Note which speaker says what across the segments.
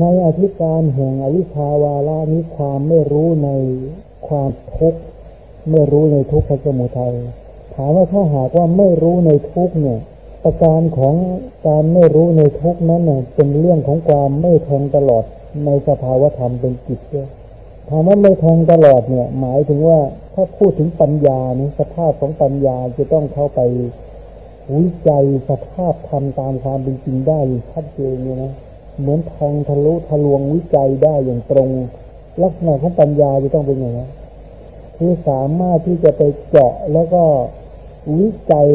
Speaker 1: ในอธิการแห่งอวิชาวาระนี้ความไม่รู้ในความทุกข์ไม่รู้ในทุกขสมุทัยถามว่าถ้าหากว่าไม่รู้ในทุกเนี่ยประการของการไม่รู้ในทุกนั้นเนี่ยเป็นเรื่องของความไม่แทงตลอดในสภาวธรรมเป็นจิตด้วยถามว่าไม่แทงตลอดเนี่ย หมายถึงว่าถ้าพูดถึงปัญญาเนี่ยสภาพของปัญญาจะต้องเข้าไปวิจัยสภาพธรรมตามความเป็นจริงได้ชัดเจนเลยนะ เหมือนแทงทะลุทะลวงวิจัยได้อย่างตรง ลักษณะของปัญญาจะต้องเป็นอย่างนี้คือสามารถที่จะไปเจาะแล้วก็วิจัย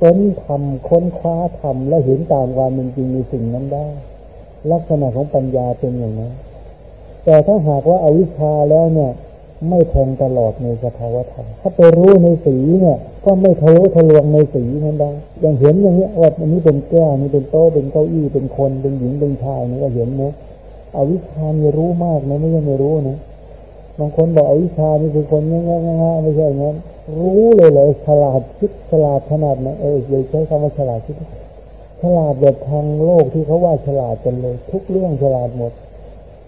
Speaker 1: ค้นทำค้นคว้าทำและเห็นตามความเป็นจริงในสิ่งนั้นได้ ลักษณะของปัญญาเป็นอย่างนั้น แต่ถ้าหากว่าอาวิชชาแล้วเนี่ย ไม่แทงตลอดในสภาวะธรรมถ้าไปรู้ในสีเนี่ย ก็ไม่ทะลุทะลวงในสีนั้นได้อย่างเห็นอย่างนี้ว่าอันนี้เป็นแก้วนี่เป็นโต๊ะเป็นเก้าอี้เป็นคนเป็นหญิงเป็นชายนี่ก็เห็นนะอวิชชานี่รู้มากนะไม่ใช่ไม่รู้นะบางคนบอกอวิชชานี่คือคนง่ายๆไม่ใช่งนั้นรู้เลยเลยฉลาดคิดฉลาดขนาดนะเออเลยใช้คำว่าฉลาดคิดฉลาดแบบทางโลกที่เขาว่าฉลาดกันเลย ทุกเรื่องฉลาดหมด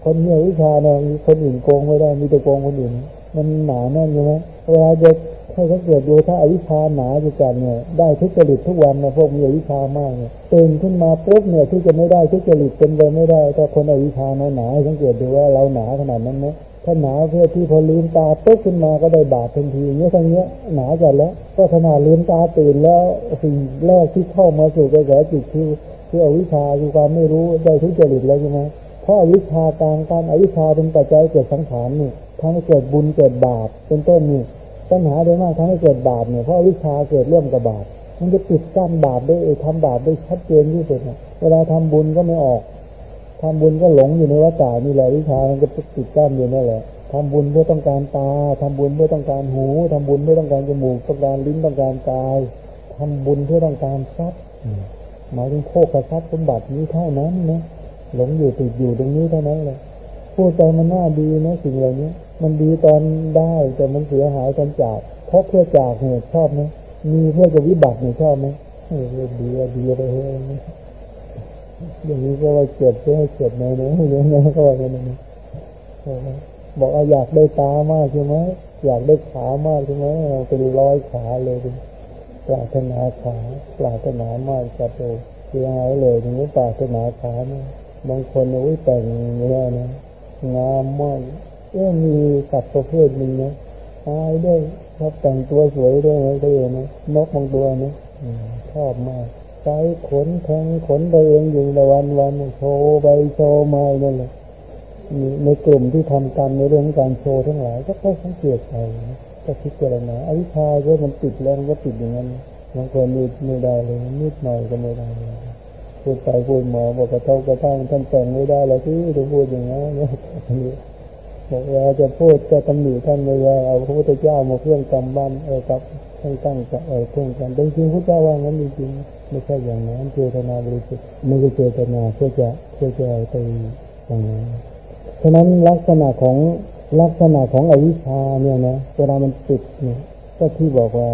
Speaker 1: คนมีวิชาเนี่ยคนอื่นโกงไม่ได้มีแต่โกงคนอื่น มันหนาแน่นใช่ไหมเวลาจะให้สังเกตดูถ้าอวิชาหนาจะกันเนี่ยได้ทุจริตทุกวันนะพวกมีอวิชามากเนี่ยตื่นขึ้นมาปุ๊บเนี่ยที่จะไม่ได้ทุจริตเป็นไปไม่ได้ถ้าคนอวิชาหนาหนาสังเกตดูว่าเราหนาขนาดนั้นไหมถ้าหนาเพื่อที่พอลืมตาปุ๊บขึ้นมาก็ได้บาปทันทีเนี้ยทั้งเนี้ยหนาจัดแล้ว ก็ขนาดลืมตาตื่นแล้วสิ่งแรกที่เข้ามาสู่กระแสจิตคือคืออวิชาคือความไม่รู้ได้ทุจริตแล้วใช่ไหม เพราะอวิชาการการอวิชาเป็นปัจจัยเกิดสังขารนี่ทำให้เกิดบุญเกิดบาปเป็นต้นนี่ปัญหาโดยมากทำให้เกิดบาปเนี่ยเพราะวิชาเกิดร่วมกับบาปมันจะปิดกั้นบาปได้ทำบาปได้ชัดเจนที่สุดเนี่ยเวลาทำบุญก็ไม่ออกทำบุญก็หลงอยู่ในวัฏฏานี่แหละวิชามันก็ปิดกั้นอยู่นั่นแหละทำบุญเพื่อต้องการตาทำบุญเพื่อต้องการหูทำบุญเพื่อต้องการจมูกต้องการลิ้นต้องการกายทำบุญเพื่อต้องการทรัพย์หมายถึงโภคทรัพย์สมบัตินี้เท่านั้นนะ หลงอยู่ติดอยู่ตรงนี้เท่านั้นเลยพูดใจมันน่าดีนะสิ่งเหล่านี้มันดีตอนได้แต่มันเสียหายตอนจาก เพราะเพื่อจากเนี่ยชอบไหมมีเพื่อจะวิบัติเนี่ยชอบไหมเออดีดีไปเฮ้ยอย่างนี้ก็ว่าเจ็บก็ให้เจ็บหน่อยนะอย่างนี้ก็ว่าอย่างนี้บอกเอาอยากได้ตามากใช่ไหมอยากได้ขามากใช่ไหมเป็นร้อยขาเลยปรารถนาขาปรารถนามากจะโตเสียหายเลยถึงปรารถนาขาเนี่ย บางคนอุ้ยแต่งเนี่ยนะงามมากเอ๊มีสัตว์ประเภทหนึ่งนะตายด้วยชอบแต่งตัวสวยด้วยนะตัวเองนะนกบางตัวนะชอบมากใช้ขนแทงขนตัวเองอยู่ในวันวันโชว์ไปโชว์มานั่นแหละในกลุ่มที่ทำกันในเรื่องการโชว์ทั้งหลาย ก็ค่อยสังเกตไปก็คิดเจรณาอวิชาก็มันติดแล้วมันก็ติดอย่างนั้นบางคนนิดไม่ได้เลยนิดหน่อยก็ไม่ได้เลย พูดไปพูดมาบอกกระทบกระทั่งท่านแต่งไม่ได้เลยที่จะพูดอย่างนั้นบอกว่าจะพูดจะตำหนิท่านไม่ได้เอาพระพุทธเจ้ามาเครื่องกำบันเออครับให้ตั้งเออเครื่องกันจริงๆพระเจ้าว่างั้นจริงไม่ใช่อย่างนั้นเจตนาบริสุทธิ์ไม่ใช่เจตนาเพื่อจะเพื่อจะไปอย่างนั้นฉะนั้นลักษณะของลักษณะของอวิชชาเนี่ยนะเวลามันติดเนี่ย ก็ที่บอกว่า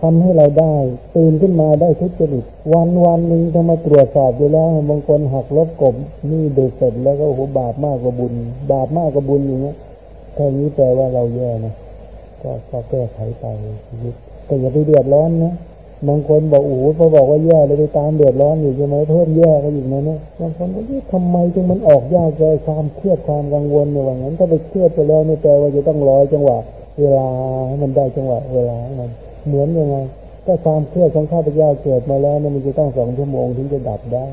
Speaker 1: ทำให้เราได้ตื่นขึ้นมาได้ทุจริตวันวันหนึ่งถ้ามาตรวจสอบดูแล้วบางคนหักลบกบนี่เดือดเสร็จแล้วก็โหบาปมากกว่าบุญ บาปมากกว่าบุญอย่างเงี้ยแค่นี้แปลว่าเราแย่นะก็ก็แก้ไขไปชีวิตแต่อย่าไปเดือดร้อนนะบางคนบอกโอ้โหเขาบอกว่าแย่เลยไปตามเดือดร้อนอยู่ใช่ไหมเพิ่มแย่ก็อยู่นะเนี่ยบางคนก็ทำไมจึงมันออกยากเลยความเครียดความกังวลเนี่ยว่างั้นถ้าไปเครียดไปแล้วเนี่ยแปลว่าจะต้องร้อยจังหวะ เวลาให้มันได้จังหวะเวลามันเหมือนยังไงถ้าความเครียดของข้าพเจ้าเกิดมาแล้วนี่ยมันจะต้องสองชั่วโมงถึงจะดับได้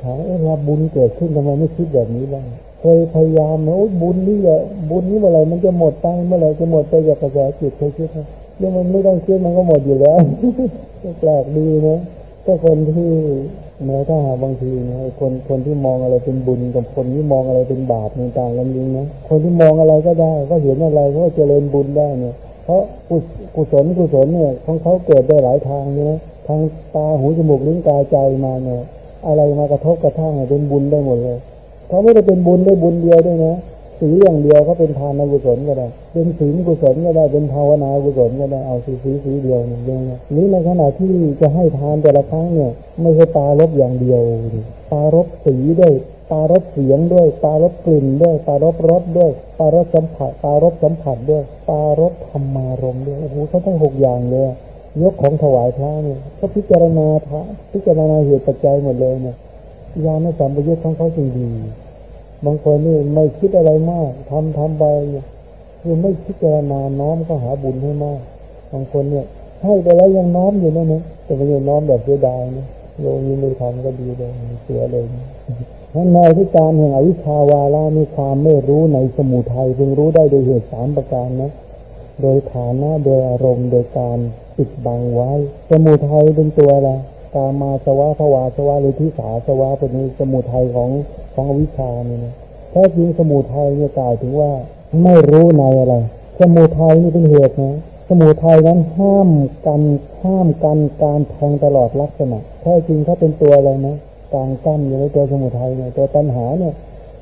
Speaker 1: ถามเออราบุญเกิดขึ้นทำไมไม่คิดแบบนี้บ้างเคยพยายามนะบุญนี่อะบุญนี้เมื่อไหร่มันจะหมดไปเมื่อไหร่จะหมดไปจากกระแสจิตเคยคิดไหมเรื่องมันไม่ต้องคิดมันก็หมดอยู่แล้วแปลกดีนะ ถ้าคนที่แม้ถ้าหาบางทีนะคนคนที่มองอะไรเป็นบุญกับคนที่มองอะไรเป็นบาปต่างกันจริงนะคนที่มองอะไรก็ได้ ก็เห็นอะไรก็เจริญบุญได้เนี่ย เพราะกุศลกุศลเนี่ยของเขาเกิดได้หลายทางเนี่ยทางตาหูจมูกลิ้นกายใจมาเนี่ย อะไรมากระทบกระทั่งเป็นบุญได้หมดเลยเขาไม่ได้เป็นบุญได้บุญเดียวด้วยนะ สีอย่างเดียวเขาเป็นทานกุศลก็ได้ เป็นศีลกุศลก็ได้ เป็นภาวนากุศลก็ได้เอาสีสีสีเดียวนี่ยนี้ในขณะที่จะให้ทานแต่ละครั้งเนี่ยไม่ใช่ตาลบอย่างเดียวตารบสีด้วยตารบเสียงด้วย ตารบกลิ่นด้วย ตารบรสด้วย ตารบสัมผัส ตารบสัมผัสด้วย ตารบธรรมารมด้วย โอ้โหเขาทั้งหกอย่างเลย ยกของถวายพระเนี่ยก็พิจารณาพระพิจารณาเหตุปัจจัยหมดเลยเนี่ยยาไม่สัมปยุทธ์ของเขาจริงดี บางคนนี่ไม่คิดอะไรมากทำทำไปคือไม่พิจารณาน้อมก็หาบุญให้มากบางคนเนี่ยให้ไปแล้วยังน้อมอยู่นั่นนะแต่ไม่ใช่น้อมแบบเสียดายนะโยมยิ่ไม่ทำก็ดีเลยเสียเลยทั้นในที่การแห่งอวิชาวาระมีความไม่รู้ในสมุทัยเพิ่งรู้ได้โดยเหตุสามประการนะ โดยฐานะโดยอารมณ์โดยการปิดบังไว้ สมุทัยเป็นตัวอะไรกามาสวะภวาสวะหรือทิสาสวะเป็นสมุทัยของ ของอวิชาเนี่ยนะแท้จริงสมุทัยเนี่ยกล่าวถึงว่าไม่รู้ในอะไร สมุทัยนี่เป็นเหตุนะสมุทัยนั้นห้ามกันห้ามกันการแทงตลอดลักษณะแท้จริงเขาเป็นตัวอะไรนะกลางกั้นอยู่ในตัวสมุทัยเนี่ยตัวตัณหาเนี่ย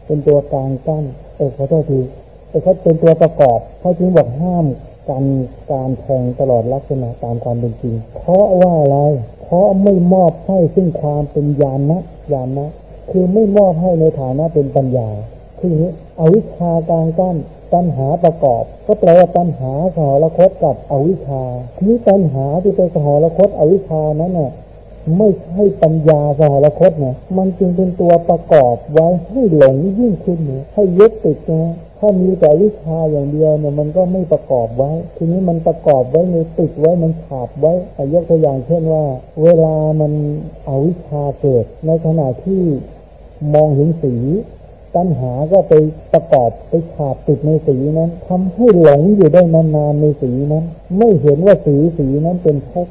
Speaker 1: เป็นตัวกลางกั้นเออขอโทษทีแต่เขาเป็นตัวประกอบเขาจึงบอกห้ามกันการแทงตลอดลักษณะตามความเป็นจริง เพราะว่าอะไร เพราะไม่มอบให้ซึ่งความเป็นญาณนะญาณนะ คือไม่มอบให้ในฐานะเป็นปัญญา คืออย่างนี้อวิชากลางกั้นตัณหาประกอบ ก็แปลว่าตัณหาสหรคตกับอวิชาทีนี้ตัณหาที่เป็นสหรคตอวิชานั้นน่ะไม่ใช่ปัญญาสหรคตนะมันจึงเป็นตัวประกอบไว้ให้หลงยิ่งขึ้นเนี่ยให้ยึดติดนะถ้ามีแต่วิชาอย่างเดียวเนี่ยมันก็ไม่ประกอบไว้ ทีนี้มันประกอบไว้ในติดไว้มันขาดไว้ยกตัวอย่างเช่นว่า เวลามันอวิชาเกิด ในขณะที่ มองเห็นสีตัณหาก็ไปประกอบไปขาดติดในสีนั้นทำให้หลงอยู่ได้นานๆในสีนั้น ไม่เห็นว่าสีสีนั้นเป็นภพ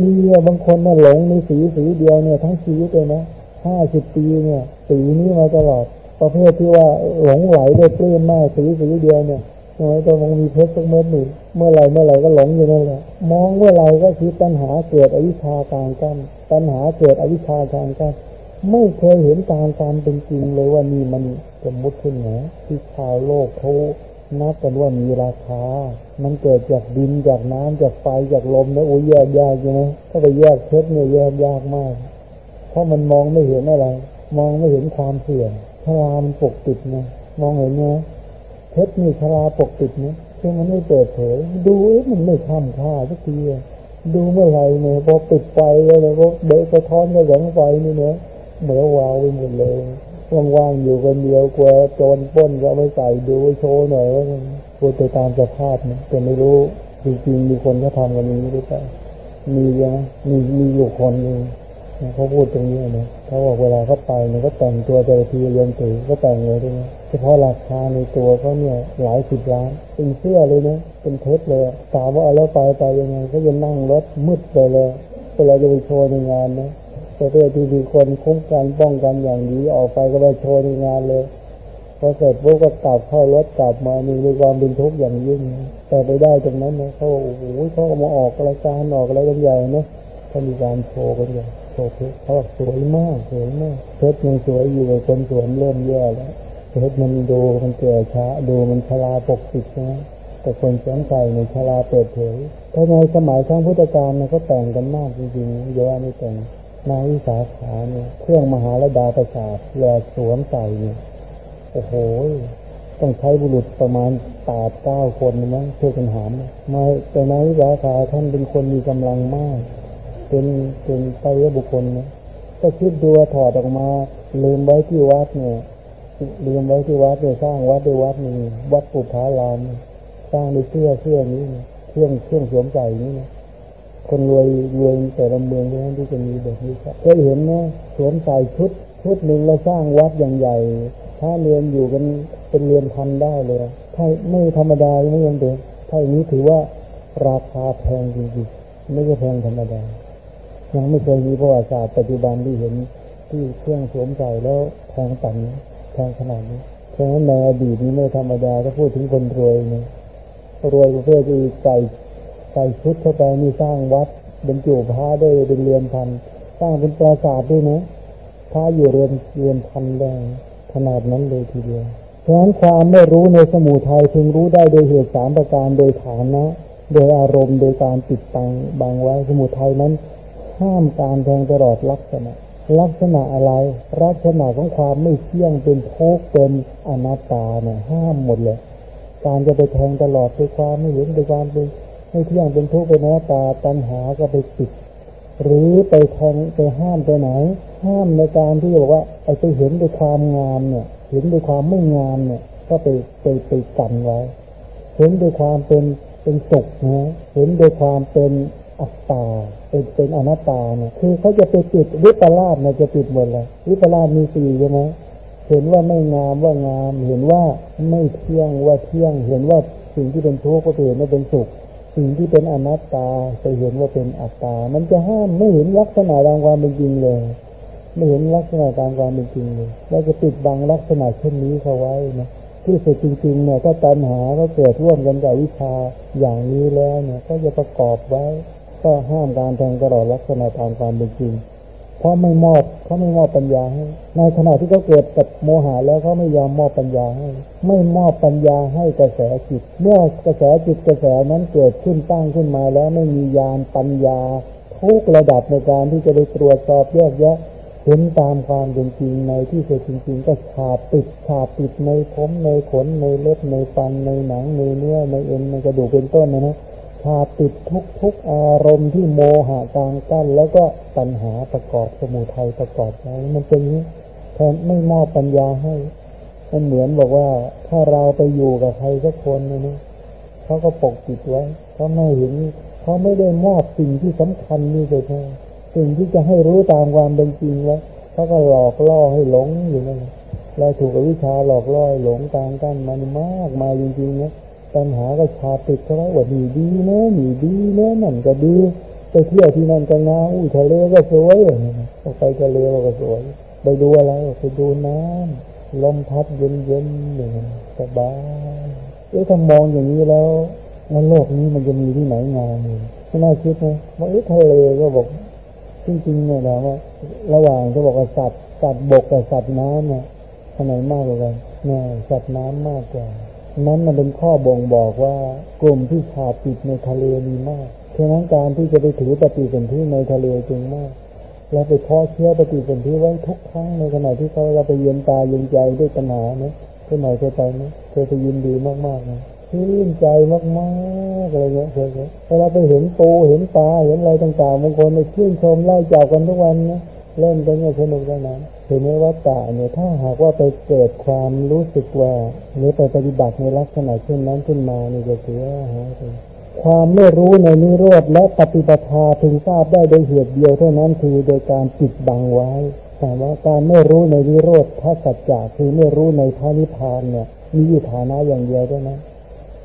Speaker 1: มีบางคนน่ะหลงในสีสีเดียวเนี่ย ทั้งชีวิตเลยนะห้าสิบปีเนี่ย สีนี้มาตลอดประเภทที่ว่าหลงไหลได้เปลื้มมากสีสีเดียวเนี่ยน้อยแต่มองมีเพชรสักเม็ดหนึ่งเมื่อไรเมื่อไรก็หลงอยู่นั่นแหละมองเมื่อไรก็คิดตัณหาเกิดอวิชชาการกันตัณหาเกิดอวิชชาการกัน ไม่เคยเห็นตามความเป็นจริงเลยว่านี่มันสมมติขึ้นนะที่ชาวโลกเขานับกันว่ามีราคา มันเกิดจากดินจากน้ำจากไฟจากลมนะโอ้ยแยกยากใช่ไหมถ้าไปแยกเพชรเนี่ยแยกยากมาก เพราะมันมองไม่เห็นอะไร มองไม่เห็นความเสื่อมชรามันปกปิดนะมองเห็นไหมเพชรนี่ชราปกปิดนะซึ่งมันไม่เปิดเผย ดูมันไม่ทำค่าสักทีดูเมื่อไหร่เนี่ยพอปิดไฟแล้วพอเดะสะท้อนกับแสงไฟนี่เนี่ย เหมือวาวไปหมดเลยว่างๆอยู่คนเดียวกลัวโจรป้นก็ไม่ใส่ดูโชว์หน่อยว่ากลัวจะตามสภาพนะแต่ไม่รู้จริงๆมีคนเขาทำกันนี้หรือเปล่ามีใช่ไหมมีมีอยู่คนหนึ่งเขาพูดตรงนี้นะเขาบอกเวลาเขาไปเนี่ยก็แต่งตัวแต่ทีเรียนถือก็แต่งเลยด้วยนะเฉพาะราคาในตัวเขาเนี่ยหลายสิบล้านเป็นเสื้อเลยนะเป็นเพชรเลยถามว่าเอาแล้วไปไปยังไง ก็จะนั่งรถมืดไปเลยเวลาจะไปโชว์ในงานนะ ประเทศที่มีคนคุ้มกันป้องกันอย่างนี้ออกไปก็ไปโชว์ในงานเลยพอเสร็จพวกก็กลับเข้ารถกลับมามีความเป็นทุกข์อย่างยิ่ง แต่ไปได้ตรงนั้นนะเขาโอ้โหเขามาออกรายการออกอะไรกันใหญ่นะเขามีการโชว์กันใหญ่โชว์เพชรเขาสวยมากสวยมากเพชรยังสวยอยู่คนสวมเริ่มแย่แล้วเพชรมันดูมันแก่ช้าดูมันชราปกปิดนะแต่คนสวมใส่ในชราเปิดเผยถ้าในสมัยครั้งพุทธกาลเนี่ยก็แต่งกันมากจริงๆเยอะนี่แต่ง นาวิสาขาเนี่ยเครื่องมหาลดาประสาทแหลสวมใส่เนี่ยโอ้โห ต้องใช้บุรุษประมาณแปดเก้าคนมั้งเพื่อกันหามมาแต่นาวิสาขาท่านเป็นคนมีกำลังมาก เป็นเป็นไตรบุคคลนะก็คิดดูถอดออกมา ลืมไว้ที่วัดเนี่ยลืมไว้ที่วัดเนี่ยสร้างวัดด้วยวัดนึ่วัดปุถารามสร้างด้วยเสื้อเสื้อนี้เครื่องเครื่องสวมใส่นี้นะ คนรวยรวยแต่ละเมืองเท่านั้นที่จะมีแบบนี้ครับเคยเห็นไหมสวมใส่ชุด ชุดหนึ่งแล้วสร้างวัดอย่างใหญ่ถ้าเรียนอยู่กันเป็นเรียนพันได้เลยถ้าไม่ธรรมดาไม่ยังเด็กถ้าอย่างนี้ถือว่าราคาแพงจริงๆไม่ใช่แพงธรรมดา ยังไม่เคยมีประวัติศาสตร์ปัจจุบันที่เห็นที่เครื่องสวมใส่แล้วแพงต่ำแพงขนาดนี้เพราะฉะนั้นในอดีตนี้ไม่ธรรมดาถ้าพูดถึงคนรวยเนี่ยรวยประเภทที่ใส่ ส่ชุดเข้าไปนี่สร้างวัดบรรจุพระได้เป็นเรือนพันสร้างเป็นปราสาทด้วยนะพระอยู่เรือนเรือนพันแดงขนาดนั้นเลยทีเดียวเพราะฉะนั้นความไม่รู้ในสมุทัยพึงรู้ได้โดยเหตุสามประการโดยฐานะ โดยอารมณ์โดยการติดตังบางไว้สมุทัยนั้น ห้ามการแทงตลอดลักษณะ ลักษณะอะไร ลักษณะของความไม่เที่ยงเป็นทุกข์เป็นอนัตตาเนี่ยห้ามหมดเลย การจะไปแทงตลอดด้วยความไม่เห็นด้วยความเป็น ไม่เที่ยงเป็นทุกข์เป็นอนัตตาตัณหาก็ไปติด หรือไปแทงไปห้ามไปไหน ห้ามในการที่บอกว่าไอ้ไปเห็นด้วยความงามเนี่ย เห็นด้วยความไม่งามเนี่ย ก็ไปไปไปกันไว้ เห็นด้วยความเป็นเป็นสุขนะเห็นด้วยความเป็นอัตตาเป็นเป็นอนัตตาเนี่ย คือเขาจะไปปิดวิปลาสเนี่ยจะปิดหมดเลยวิปลาสมีสี่ใช่ไหมเห็นว่าไม่งามว่างาม เห็นว่าไม่เที่ยงว่าเที่ยง เห็นว่าสิ่งที่เป็นทุกข์ก็เห็นว่าเป็นสุข สิ่งที่เป็นอนัตตาจะเห็นว่าเป็นอัตตา มันจะห้ามไม่เห็นลักษณะตามความเป็นจริงเลย ไม่เห็นลักษณะตามความเป็นจริงเลยแล้วจะปิดบังลักษณะเช่นนี้เขาไว้นะที่สุดจริงๆเนี่ยถ้าตัณหาก็เกิดร่วมกันกับวิชาอย่างนี้แล้วเนี่ย ก็จะประกอบไว้ ก็ห้ามการแทงตลอดลักษณะตามความเป็นจริง เพราะไม่มอบเขาไม่มอบปัญญาให้ ในขณะที่เขาเกิดกับโมหะแล้วเขาไม่ยอมมอบปัญญาให้ ไม่มอบปัญญาให้กระแสจิต เมื่อกระแสจิตกระแสนั้นเกิดขึ้นตั้งขึ้นมาแล้วไม่มียานปัญญา ทุกระดับในการที่จะไปตรวจสอบแยกแยะเห็นตามความเป็นจริงในที่สุดจริง ๆ ก็ฉาบติดฉาบติดในผมในขนในเล็บในฟันในหนังในเนื้อในเอ็นในกระดูกเป็นต้นนะนะ ชาติดทุกทุกอารมณ์ที่โมหะกลางกั้น แล้วก็ปัญหาประกอบสมุทัยประกอบไว้มันเป็นนี้แทนไม่มอบปัญญาให้มันเหมือนบอกว่าถ้าเราไปอยู่กับใครสักคนนะเขาก็ปกปิดไว้เขาไม่เห็นเขาไม่ได้มอบสิ่งที่สำคัญนี่เลยแท้สิ่งที่จะให้รู้ตามความเป็นจริงแล้วเขาก็หลอกล่อให้หลงอยู่นั่นเราถูกวิชาหลอกล่อหลงกลางกั้นมันมากมาจริงๆนะ ปัญหาก็ชาติดเขาไว้ว่าดีดีเนะหนีดีเนะนั่นก็ดีไปเที่ยวที่นั่นก็งามอุ้ยทะเลก็สวยไปทะเลก็สวยไปดูอะไรไปดูน้ำลมพัดเย็นเย็นหนึ่งสบายเอ๊ะถ้ามองอย่างนี้แล้วในโลกนี้มันจะมีที่ไหนงามไม่น่าคิดนะว่าเอ๊ะทะเลก็บอกจริงๆเนี่ยนะว่า ระหว่างเขาบอกว่าสัตว์สัตว์บกกับสัตว์น้ำเนี่ยขนาดมากกว่ากันเนี่ยสัตว์น้ำมากกว่า นั้นมันเป็นข้อบ่งบอกว่ากลุ่มที่ขาดติดในทะเลมีมากฉะนั้นการที่จะไปถือปฏิสนธิในทะเลจึงมาก และไปทอเชื่อปฏิสนธิไว้ทุกครั้งในขณะที่เขาเราไปเย็นตาเย็นใจด้วยปัญหาเนี่ยเคยไหนเคยไปไหมเคยไปยินดีมากๆนะชื่นใจมากๆอะไรเงี้ยเคยเวลาไปเห็นปูเห็นปลาเห็นอะไรต่างๆบางคนในชื่นชมไล่จับกันทุกวันนะ เล่นกันเนี่ยสนุกสนานเห็นไหมว่าตาเนี่ยถ้าหากว่าไปเกิดความรู้สึกว่าหรือไปปฏิบัติในลักษณะเช่นนั้นขึ้นมานี่จะเสียหายไปความไม่รู้ในนิโรธและปฏิปทาถึงทราบได้โดยเหตุเดียวเท่านั้นคือโดยการปิดบังไว้แต่ว่าการไม่รู้ในนิโรธถ้าสัจจะคือไม่รู้ในพระนิพพานเนี่ยมีอยู่ฐานะอย่างเดียวเท่านั้น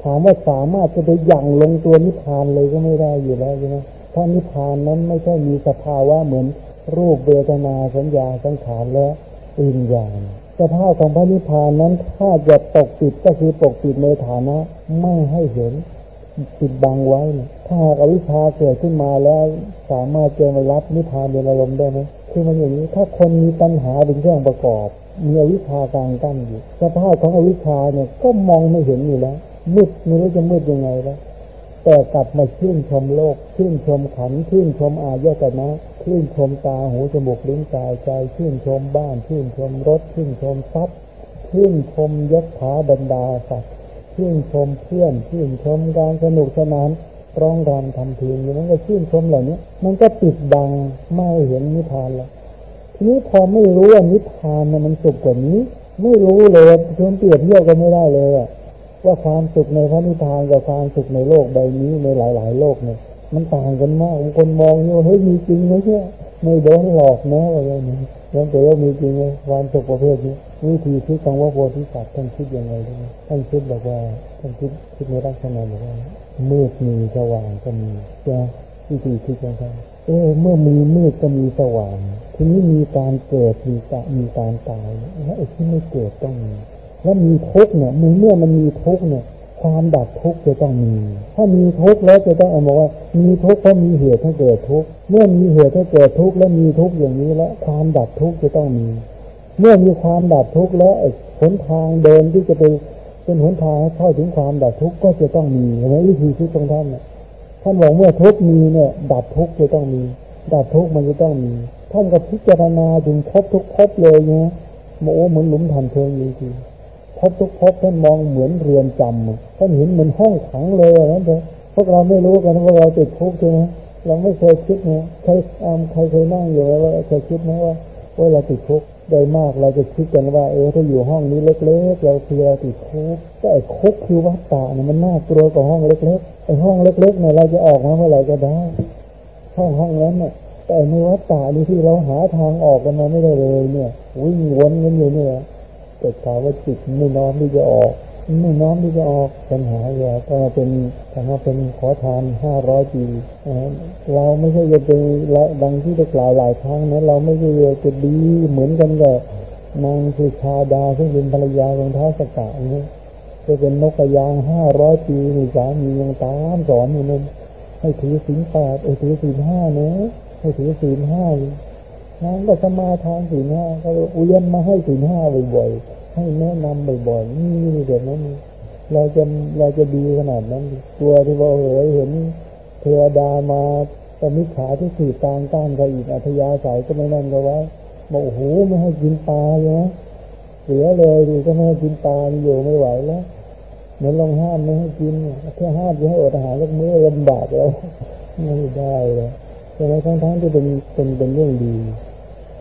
Speaker 1: ถามว่าสามารถจะไปยั่งลงตัวนิพพานเลยก็ไม่ได้อยู่แล้วใช่ไหมถ้านิพพานนั้นไม่ใช่มีสภาวะเหมือน รูปเวทนาสัญญาสังขารและอินญาณสภาพของพระนิพพานนั้นถ้าจะตกปิดก็คือปกปิดในฐานะไม่ให้เห็นปิดบังไว้นะถ้าอวิชชาเกิดขึ้นมาแล้วสามารถเจอมารับนิพพานเป็นอารมณ์ได้ไหมคือมันอย่างนี้ถ้าคนมีปัญหาเป็นเครื่องประกอบ มีอวิชชากลางกั้นอยู่ สภาพของอวิชชาเนี่ยก็มองไม่เห็นอยู่แล้วมืดไม่รู้จะมืดยังไงแล้ว แต่กลับมาชื่นชมโลก ชื่นชมขันชื่นชมอายตนะชื่นชมตาหูจมูกลิ้นกายใจ ชื่นชมบ้าน ชื่นชมรถ ชื่นชมทรัพย์ ชื่นชมยศถาบรรดาศักดิ์ชื่นชมเพื่อน ชื่นชมการสนุกสนานร้องรำทำเพลงอย่างนั้นก็ชื่นชมเหล่านี้มันก็ปิดบังไม่เห็นนิพพานแล้วทีนี้พอไม่รู้ว่านิพพานมันสุขกว่านี้ ไม่รู้เลยชวนเปรียบเทียบกันไม่ได้เลย ว่าความสุขในพระนิพพานกับความสุขในโลกใบนี้ในหลาย ๆ โลกเนี่ย มันต่างกันมากคนมองเนี่เฮ้ยมีจริงไหมเนี่ยไม่โดนหลอกนะอะไรนี่ยังแต่ว่ามีจริงไหมความสุขประเภทนี้วิธีคิดคำว่าโพธิสัตว์ท่านคิดยังไงท่านคิดบอกว่าท่านคิดคิดในลักษณะบอกว่ามืดมีสว่างก็มีจะวิธีคิดของท่านเออเมื่อมีมืดก็มีสว่าง ทีนี้มีการเกิดมีกมีการตายแล้วไอ้ที่ไม่เกิดต้องมี แล้วมีทุกเนี่ยมเมื่อมันมีทุกเนี่ย ความดับทุกข์จะต้องมี ถ้ามีทุกข์แล้วจะต้องบอกว่า มีทุกข์เพราะมีเหตุให้เกิดทุกข์เมื่อมีเหตุให้เกิดทุกข์และมีทุกข์อย่างนี้แล้วความดับทุกข์จะต้องมี เมื่อมีความดับทุกข์แล้วหนทางเดินที่จะไปเป็นหนทางให้เข้าถึงความดับทุกข์ก็จะต้องมีเห็นไหมวิธีคิดของท่านเนี่ยท่านบอกเมื่อทุกข์มีเนี่ย ดับทุกข์จะต้องมี ดับทุกข์มันจะต้องมีท่านก็พิจารณาถึงพบทุกพบเลยเนี่ยโมเหมือนหลุมฐานเพลิงจริงพ บทุกพบท่านมองเหมือนเรือนจำท่านเห็นเหมือนห้องขังเลยนะเถอะพวกเราไม่รู้กันว่าเราติดคุกใช่ไหมเราไม่เคยคิดนะใครใครเคยนั่งอยู่ว่าเคยคิดไหมว่าว่าเราติดคุกโดยมากเราจะคิดกันว่าเออถ้าอยู่ห้องนี้เล็กๆเราคือเราติดคุกแต่ไอ้คุกคือวัดตาเนี่ยมันน่ากลัวกว่าห้องเล็กๆไอ้ห้องเล็กๆเนี่ยเราจะออกมาเมื่อไหร่ก็ได้ห้องห้องนั้นเนี่ยแต่ในวัดตานี่ที่เราหาทางออกกันมาไม่ได้เลยเนี่ยวิ่งวนกันอยู่เนี่ย แต่ข่าวว่าจิตไม่น้อมที่จะออก ไม่น้อมที่จะออกปัญหาอย่าก็เป็นคำว่าเป็นขอทานห้าร้อยปีเราไม่ใช่จะเป็นดังที่ได้กล่าวหลายครั้งนะเราไม่ใช่จะดีเหมือนกันกับนางสุชาดาซึ่งเป็นภรรยาของท้าวสกัดนี่จะเป็นนกกระยางห้าร้อยปีสามียังตามสอนอยู่นั่นให้ถือศีลแปดเออถือศีลห้าเนะให้ถือศีลห้า นั้นก็สมาทานศีลห้าก็อุยนมาให้ศีลห้าบ่อยๆให้แนะนำบ่อยๆนี่แบบนั้นเราจะเราจะดีขนาดนั้นตัวที่ว่าเฮ้ยเห็นเทวดามาตมิจฉาที่สี่ตางต้านกับอีกอัธยาศัยก็ไม่นั่นก็ว่าบอกโอ้โหไม่ให้กินปลาเลยนะเสียเลยดีก็ไม่ให้กินปลาอยู่ไม่ไหวแล้วเหมือนลองห้ามไม่ให้กินแค่ห้ามจะให้อดอาหารสักมื้อลำบากแล้วไม่ได้เลย แต่ในทั้งทั้งที่เป็นเป็นเป็นเรื่องดี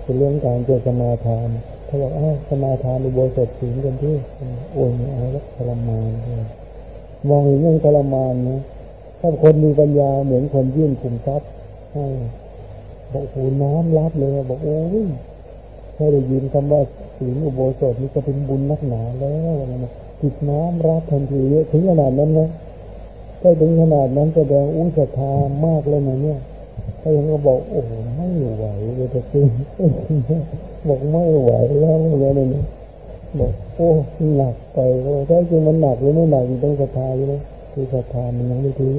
Speaker 1: เป็นเรื่องการเจริญสมาทานเขาบอกอ้าวสมาทานอุโบสถศีลกันที่โอ้ยเอาแล้วทรมานมองอย่างนี้ทรมานนะถ้าคนมีปัญญาเหมือนคนยื่นขุมทรัพย์ให้บอกโอ้น้ำรับเลยบอกโอ้ยแค่ได้ยินคำว่าศีลอุโบสถนี่ก็เป็นบุญนักหนาแล้วนะติดน้ำรับทันทีถึงขนาดนั้นนะถ้าถึงขนาดนั้นแสดงอุ้งศรัทธามากเลยนะเนี่ย ถ้ายังก็บอกโอ้ไม่ไหวเลยจะจริงบอกไม่ไหวแล้วเลยเนี่ยบอกโอ้หนักไปแท้จริงมันหนักหรือไม่หนักต้องศรัทธาใช่ไหมคือศรัทธามันยังไม่ถึง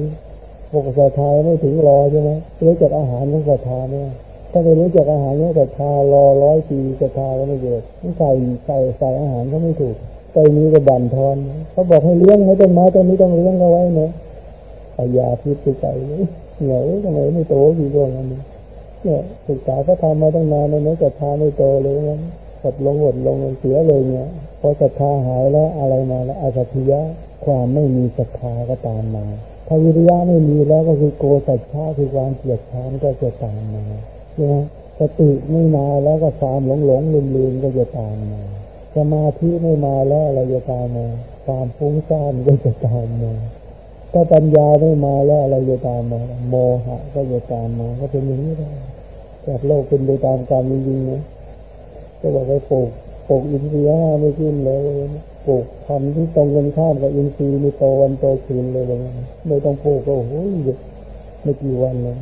Speaker 1: พวกศรัทธาไม่ถึงรอใช่ไหมรู้จักอาหารของศรัทธาเนี่ยถ้าไม่รู้จักอาหารเนี่ยศรัทธารอร้อยปีศรัทธาก็ไม่เกิดใส่ใส่ใส่อาหารก็ไม่ถูกไปนี้ก็บั่นทอนเขาบอกให้เลี้ยงให้ต้นไม้ต้นนี้ต้องเลี้ยงเอาไว้เนาะอายาพิษไปใส่ เหนื่อยทำไมไม่โตอยู่ตรงนั้นเนี่ยศึกษาก็ทำมาตั้งนานเลยนะศรัทธาไม่โตเลยนะหดลงหดลงเสียเลยเนี่ยพอศรัทธาหายแล้วอะไรมาแล้วอาสัตยะความไม่มีศรัทธาก็ตามมาถ้าวิริยะไม่มีแล้วก็คือโกสัจฉาคือความเกลียดชังก็จะตามมาใช่ไหมสติไม่มาแล้วก็ความหลงหลงลืมลืมก็จะตามมาสมาธิไม่มาแล้วอะไรจะตามมาความฟุ้งซ่านก็จะตามมา ถ้าปัญญาไม่มาแล้วอะไรจะตามมา โมหะก็จะตามมา ก็เป็นอย่างนี้ได้จากโลกเป็นไปตามกรรมจริงๆนะก็บอกว่าปลูกปลูกอินทรีย์ห้าไม่ขึ้นเลยปลูกทำที่ตรงกันข้ามกับอินทรีย์มีโตวันโตคืนเลยเลยไม่ต้องปลูกก็โอ้ยไม่กี่วันเลย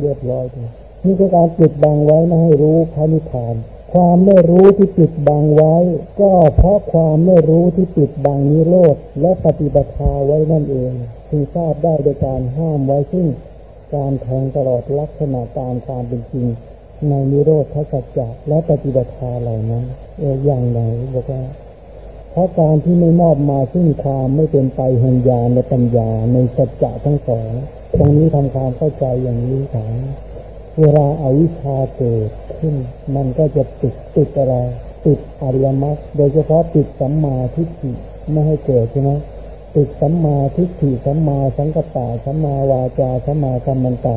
Speaker 1: เรียบร้อยเลย นี่คือการปิดบังไว้ไม่ให้รู้พระนิพพาน ความไม่รู้ที่ปิดบังไว้ ก็เพราะความไม่รู้ที่ปิดบังนิโรธและปฏิบัติาไว้นั่นเองจึงทราบได้โดยการห้ามไว้ซึ่งการแทงตลอดลักษณะตามความเป็นจริงในนิโรธทัศจักและปฏิบัติาเหล่านั้นเอออย่างไรบอกว่าเพราะการที่ไม่มอบมาซึ่งความไม่เป็นไปแห่งญาณและปัญญาในสัจจะทั้งสองตรงนี้ทำความเข้าใจอย่างนี้ถาม เวลาอาวิชชาเกิดขึ้น มันก็จะติดติดอะไร ติดอริยมรรคโดยเฉพาะติดสัมมาทิฏฐิไม่ให้เกิดใช่ไหมติดสัมมาทิฏฐิสัมมาสังกัปปะสัมมาวาจาสัมมากัมมันตะ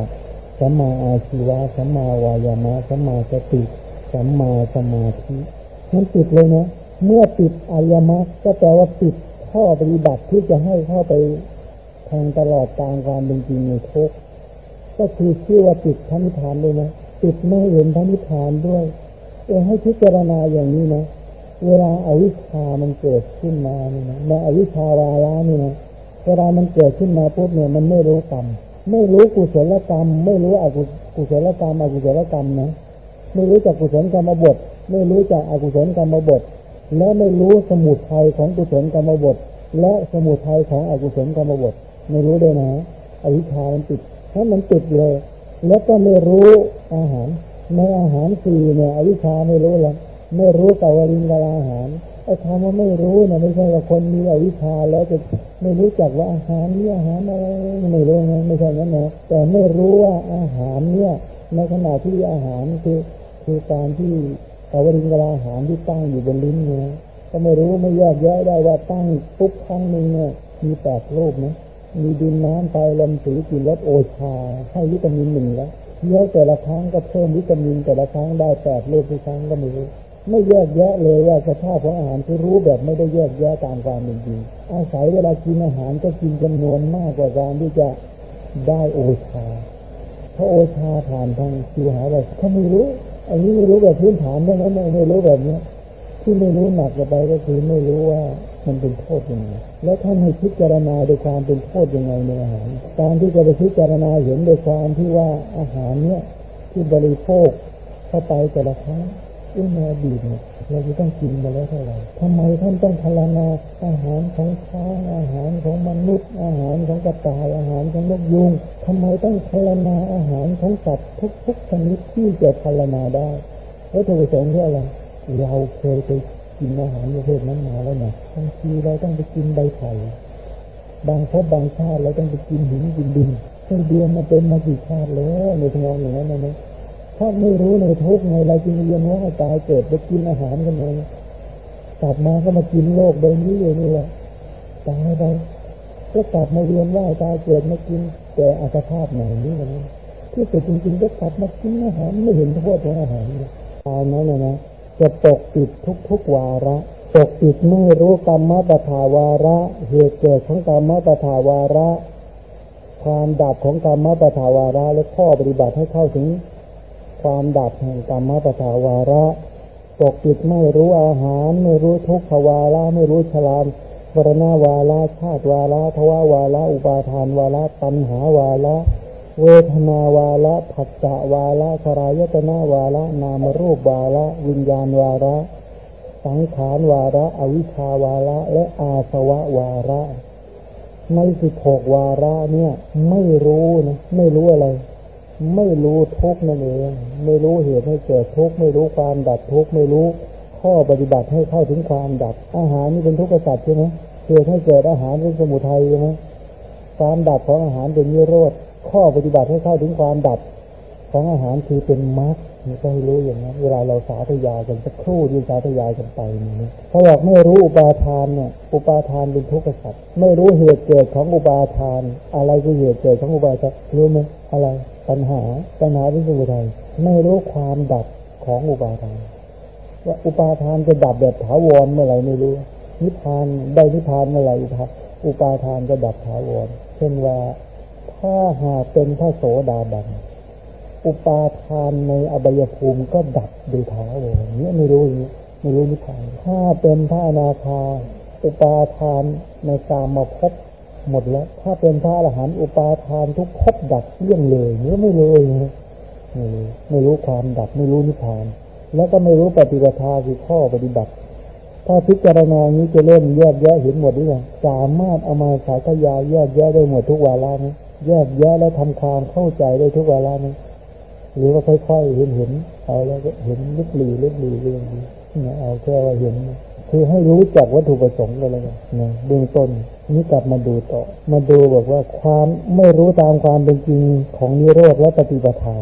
Speaker 1: สัมมาอาชีวะสัมมาวายามะสัมมาสติสัมมาสมาธิมันติดเลยนะเมื่อติดอายมะก็แปลว่าติดข้อปฏิบัติที่จะให้เข้าไปแทงตลอดตามความเป็นจริงในทุก ก็คือชื่อว่าติดพระนิพพานเลยนะติดไม่เห็นพระนิพพานด้วยเออให้พิจารณาอย่างนี้นะเวลาอาวิชชามันเกิดขึ้นมาเนี่ยนะในอวิชชาวาระนี่นะเวลามันเกิดขึ้นมาปุ๊บเนี่ยมันไม่รู้กรรมไม่รู้กุศลกรรม ไม่รู้อกุศลกรรมอกุศลกรรมนะไม่รู้จักกุศลกรรมบท ไม่รู้จักอกุศลกรรมบท และไม่รู้สมุทัยของกุศลกรรมบท และสมุทัยของอกุศลกรรมบท ไม่รู้ด้วยนะอวิชชามันติด ถ้ามันติดเลย แล้วก็ไม่รู้อาหาร ในอาหารสี่เนี่ยอวิชชาไม่รู้แล้วไม่รู้ตาวรินกาอาหารไอ้คำว่าไม่รู้นะไม่ใช่ว่าคนมีอวิชชาแล้วจะไม่รู้จักว่าอาหารนี้อาหารอะไรไม่รู้นะไม่ใช่นั้นนะแต่ไม่รู้ว่าอาหารเนี่ย ในขณะที่อาหารคือคือการที่อวริงกลาหารที่ตั้งอยู่บนลิ้นเนี่ยก็ไม่รู้ไม่แยกแยะได้ว่าตั้งปุ๊บครั้งหนึ่งเนี่ยมีแปดรูปนะ มีดินน้ำไฟลมสีกลิ่นรสโอชา ให้วิตามินหนึ่งแล้วเยอะแต่ละครั้งก็เพิ่มวิตามินแต่ละครั้งได้แปดรูปทุกครั้งก็ไม่รู้ไม่แยกแยะเลยว่าสภาพของอาหารที่รู้แบบไม่ได้แยกแยะตามความเป็นจริงอาศัยเวลากินอาหารก็กินจำนวนมากกว่าการที่จะได้โอชาเพราะโอชาผ่านทางคิวหาแบบเขาไม่รู้ อันนี้ไม่รู้แบบพื้นฐานเท่านั้นไม่รู้แบบเนี้ย ที่ไม่รู้หนักไปก็คือไม่รู้ว่ามันเป็นโทษยังไง แล้วท่านให้พิจารณาโดยความเป็นโทษยังไงในอาหาร การที่จะไปพิจารณาเห็นโดยความที่ว่าอาหารเนี้ยที่บริโภคเข้าไปแต่ละครั้งอุ้ยมาดีเนี่ยเราจะต้องกินมาแล้วเท่าไหร่ทำไมท่านต้องพารณาอาหารของช้างอาหารของมนุษย์ อาหารของกระต่ายอาหารของนกยุงทำไมต้องพารณาอาหารของสัตว์ทุกๆชนิดที่จะพารณาได้แล้วถูกประสงค์เพื่ออะไร เราเคยไปกินอาหารประเภทนั้นมาแล้วนะบางทีเราต้องไปกินใบไผ่บางพบบางชาติเราต้องไปกินหินกินดินเช่นเดียวมาเป็นมากี่ชาติแล้วในทางอย่างนั้นนะถ้าไม่รู้ในทุกไงเราจึงเรียนว่าตายเกิดไปกินอาหารกันเลยกลับมาก็มากินโลกใบนี้เลยนี่แหละตายไปก็กลับมาเรียนว่าตายเกิดมากินแต่อัตภาพไหนนี่กันที่สุดจริงๆก็กลับมากินอาหารไม่เห็นโทษของอาหารเลยตายนั้นนะนะ จะตกติดทุกๆวาระตกติดไม่รู้กรรมปฐาวาระ เหตุเกิดของกรรมปฐาวาระ ความดับของกรรมปฐาวาระ และข้อปฏิบัติให้เข้าถึง ความดับแห่งกรรมปฐาวาระตกติดไม่รู้อาหาร ไม่รู้ทุกขวาระไม่รู้ชรามวรณาวาระชาติวาระทวาวาระอุปาทานวาระตัณหาวาระ เวทนาวาระผัสสะวาระสรายตนาวาระนามรูปวาระวิญญาณวาระ สังขารวาระ อวิชชาวาระ และอาสวะวาระ ในสิบหกวาระเนี่ย ไม่รู้นะไม่รู้อะไร ไม่รู้ทุกนั่นเองไม่รู้เหตุให้เกิดทุกไม่รู้ความดับทุกไม่รู้ข้อปฏิบัติให้เข้าถึงความดับ อาหารนี่เป็นทุกข์สัตว์ใช่ไหมเหตุให้เกิดอาหารเป็นสมุทัยใช่ไหมความดับของอาหารเป็นนิโรธ ข้อปฏิบัติให้เข้าถึงความดับของอาหารคือเป็นมรรคนี่ก็ให้รู้อย่างนั้น เวลาเราสาธยายกันสักครู่ที่สาธยายกันไปนี่เขาบอกไม่รู้อุปาทานเนี่ย อุปาทานเป็นทุกข์สัตว์ไม่รู้เหตุเกิดของอุปาทาน อะไรคือเหตุเกิดของอุปาทานรู้ไหมอะไรปัญหาปัญหาที่สมุทัยไม่รู้ความดับของอุปาทาน ว่าอุปาทานจะดับแบบถาวรเมื่อไหร่ไม่รู้ นิพพานได้นิพพานเมื่อไหร่อุปาทานจะดับถาวรเช่นว่า ถ้าหากเป็นพระโสดาบัน อุปาทานในอบายภูมิก็ดับโดยถาวรเนี้ยไม่รู้ไม่รู้นิพพานถ้าเป็นพระอนาคาอุปาทานในกามาพบหมดแล้ว ถ้าเป็นพระอรหันต์อุปาทานทุกภพดับเรื่องเลยเนี้ยไม่เลยไม่รู้ไม่รู้ความดับไม่รู้นิพพาน แล้วก็ไม่รู้ปฏิบัติคือข้อปฏิบัติ ถ้าพิจารณานี้จะเริ่มแยกแยะเห็นหมดหรือยังสามารถเอามาสาธยายแยกแยะได้หมดทุกวาระนี้ แยกแยะแล้วทำความเข้าใจได้ทุกเวลานี้หรือว่าค่อยๆเห็นเห็นเอาแล้วก็เห็นลึกหลีลึกหลีเรื่องนี้เอาแค่ว่าเห็น คือให้รู้จักวัตถุประสงค์กันเลยนะเบื้องต้นนี้กลับมาดูต่อ มาดูบอกว่าความไม่รู้ตามความเป็นจริงของนิโรธและปฏิปทา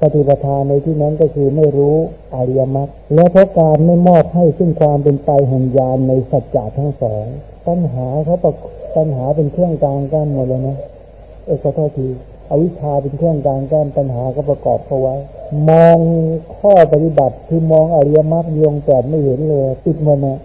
Speaker 1: ปฏิปทาในที่นั้นก็คือไม่รู้อริยมรรคและเพราะการไม่มอบให้ซึ่งความเป็นไปแห่งญาณในสัจจะทั้งสองปัญหาเขาประปัญหาเป็นเครื่องกลางกันหมดเลยนะ เออขอโทษทีอวิชชาเป็นเครื่องกลางแก้ปัญหาก็ประกอบเข้าไว้ มองข้อปฏิบัติคือมองอริยมรรคยงแต่ไม่เห็นเลยติดมันนะ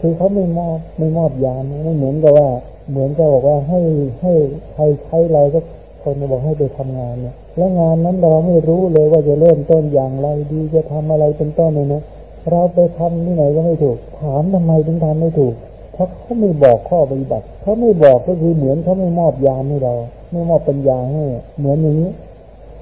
Speaker 1: คือเขาไม่มอบไม่มอบยานไม่เหมือนกับว่า เหมือนกับบอกว่าให้ให้ใครใช้เราสักคนบอกให้ไปทำงานเนี่ย แล้วงานนั้นเราไม่รู้เลยว่าจะเริ่มต้นอย่างไรดีจะทำอะไรเป็นต้นเลยนะเราไปทำที่ไหนก็ไม่ถูก ถามทำไมถึงทำไม่ถูก เพราะเขาไม่บอกข้อปฏิบัติเขาไม่บอกก็คือเหมือนเขาไม่มอบยานให้เรา ไม่มอบปัญญาให้เหมือนอย่างนี้